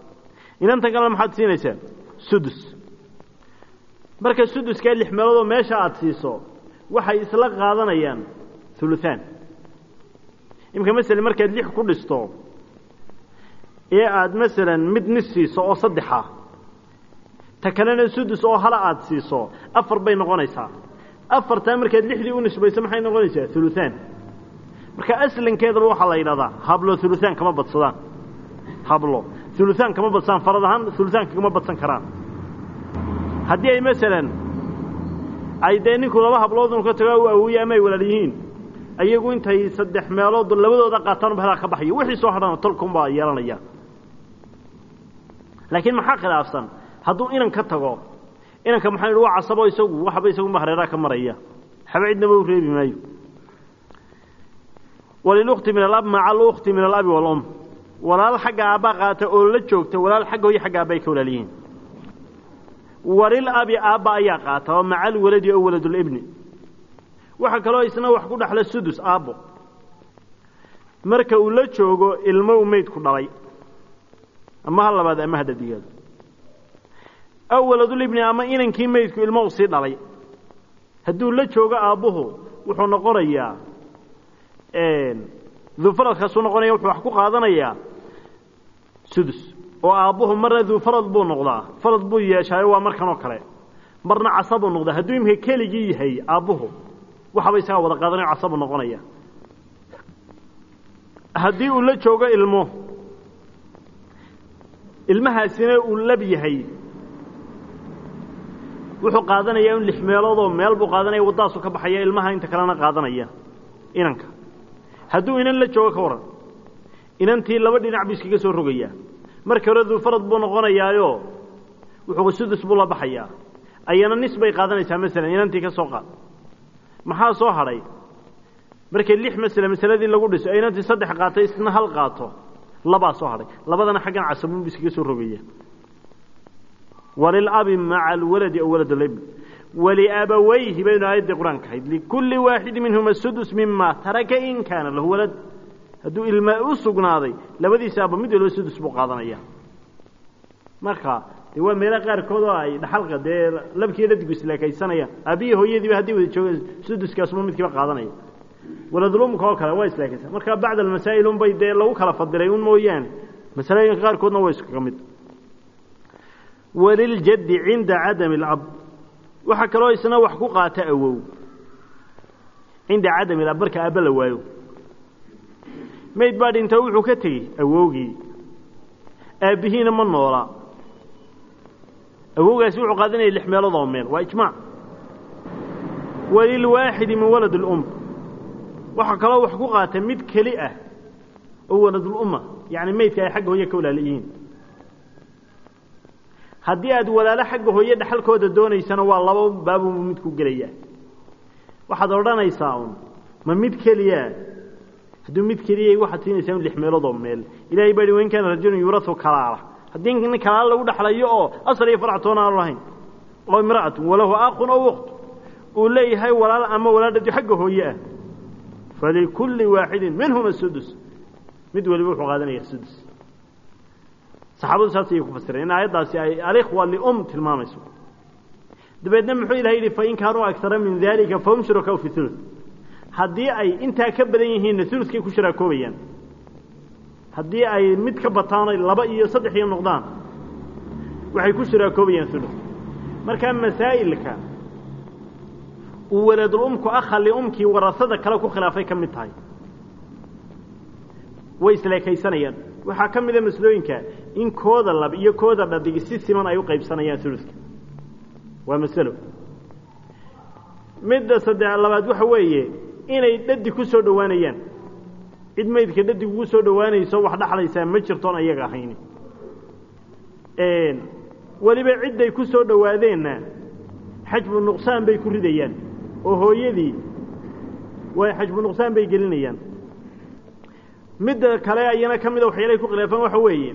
Inantan kalena maxaad siinaysaa sudus marka suduskaa lix meeloodoo meesha aada siiso waxay isla qaadanayaan huluhaan imika masele markaad lix ku dhisto ee aada masalan mid nis siiso oo saddexa ta kalena sudus oo hala aada siiso afar bay noqonaysaa. Afartaa markaad lixdii u nisbayso maxay noqonaysaa? Huluhaan marka aslankeedaba waxaa la yidhahdaa hablo huluhaan kama badsadaan. Hablo. Huluhaan kama badsadaan farad ahaan huluhaanka kama badsan karaan haddii ay masalan ay dee ninku laba habloodun ka tago u awooye ama ay walaal yihiin ayagu intay saddex meelood labadooda qaataan ba halaa ka baxayo wixii soo hadhana tolkunbaa yeelanaya. Laakiin maxaa khilaafsan? Hadduu inan ka tago inanka maxaa waa casabo isagu waxba isagunba hareeraha ka maraya. Waxba cidnaba u reebi maayo. Walilukti min alab maca alukti min alabi walum. Walaal xagga aabbaa qaata oo la joogta walaal xagga hooyo xagga aabba ay ka walaal yihiin walil abi aabba ayaa qaata oo maca alwaladi oo waladulibni waxaa kaloo isna wax ku dhaxla sudus aabbo. Marka uu la joogo ilmo u meydku dhalay. Ama ha labaad ama hadadigeedu aw waladulibni ama inankii meydku ilmo u sii dhalay. Hadduu la joogo aabbuhu wuxuu noqonayaa duufaradkaasuu noqonaya wuxuu wax ku qaadanayaa sudus oo aabbuhu marna duufarad buu noqdaa. Farad buu yeeshaayo waa markan oo kale. Marna casabuu noqdaa. Hadduu imika keligii yahay aabbuhu waxaba isagaa wada qaadanayo casabuu noqonaya. Haddii uu la joogo ilmo ilmahaasina uu lab yahay wuxuu qaadanayaa in lix meeloodoo meel buu qaadanaya waddaasu ka baxaya ilmaha inta kalena qaadanaya inanka. Hadduu inan la joogo ka waran inantii laba dhinac buu soo rogayaa marka hore duufarad buu noqonayaayo wuxuu sudus buu la baxayaa. Ayana nis bay qaadanaysaa masalan inantii ka soo qaad. Maxaa soo hadhay markay lix masale masaladii lagu dhiso inantii saddex qaatay isna hal qaato. Labaa soo hadhay labadana xaggan casabuun buu iskaga soo rogaya walilabi maca alwaladi aw walad alibn waliabawayhi baynu aayaddii qur'aanka ahayd. Likulli waaxidi minhuma sudus mima taraka in kaana lahu walad hadduu ilma u sugnaaday labadiisa aaba mid walba sudus buu qaadanaya. Marka dee waa meelaha qaarkood oo ay dhaxalka dee labkii dhadigu isleekaysanayaan aabbihi hooyadiiba haddii wada jooga suduskaasuma midkiiba qaadanaya. Waladulumka oo kale waa isleekaysan marka bacd almasaa'il unbay dee lagu kala fadilay un mooyaane masalooyinka qaarkoodna waa iskaga mid. Waliljaddi cinda cadami alab waxaa kaloo isna wax ku qaata awow. Cinda cadami alab marka aabba la waayo mayd baa dhinta wuxuu ka tegey awowgii aabbihiina ma noola. Awowgaasi wuxuu qaadanaya lix meelood oo meel. Waa ijmaac walilwaaxidi min walad اlum waxaa kaloo wax ku qaata mid keli ah oo waladulumma yacni maydka ay xagga hooye ka walaala yihiin haddii aad walaalo xagga hooye dhexalkooda doonaysana waa laba baabunbu mid ku gelayaa waxaad odhanaysaa un ma mid keliya hadduu mid keliya waxaad siinaysaa un lix meelood oo meel ilahay baa hi wain kaana rajulun yuurau kalaala. Haddii nin kalaala lagu dhexlayo oo asal iyo farac toona aanu lahayn oo imra'atun walahu aaqun oo ukt uu leeyahay walaal ama walaadhadi xagga hooye ah. Falikulli waaxidin minhuma sudus mid waliba wuxuu qaadanaya sudus saxaabadu saas ayay ku fasireen in aayaddaasi ay alikhwa lium tilmaamayso. Dabeedna muxuu ilahay yidhi fain kaanuu agtara min dalika fahum shurakaau fi ulu haddii ay intaa ka badan yihiinna ulukay ku shiraakoobayaan haddii ay mid ka bataano laba iyo saddex iyo noqdaan waxay ku shiraakoobayaan ulu markaa masaa'ilka uu waladulumku akha liumkii warasada kale ku khilaafay ka mid tahay. Way isleekaysanayaan waxaa ka mida maslooyinka in kooda lab iyo kooda dhadig si siman ay u qaybsanayaan uluka waa masalo. Midda saddex labaad waxa weeye inay dhadig ku soo dhowaanayaan. Cid maydka dhadig ugu soo dhowaanayso wax dhaxlaysaa ma jirtoon ayaga ahayn weliba cidday ku soo dhowaadeenna xajbu bay ku ridayaan. Oo hooyadii way xajbu bay gelinayaan. Midda kale ayana ka mida waxyaalahay ku khilaafaan waxa weeye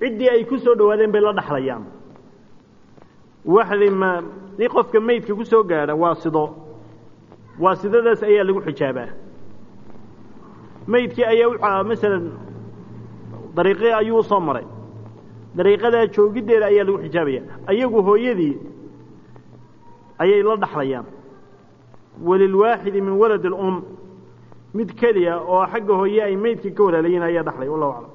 ciddii ay ku soo dhowaadeen bay la dhaxlayaan. Waxdi ma nin qofka meydka ku soo gaadha waa sido waa sidadaas ayaa lagu xijaabaa. Meydkii ayaa u masalan dariiqii ayuu u soo maray. Dariiqadaa joogiddeeda ayaa lagu xijaabaya ayagu hooyadii ayay la dhaxlayaan. Walilwaaxidi min walad اlum mid keliya oo xagga hooye ay meydka ka walaalayiin ayaa dhaxlay wallahu aclam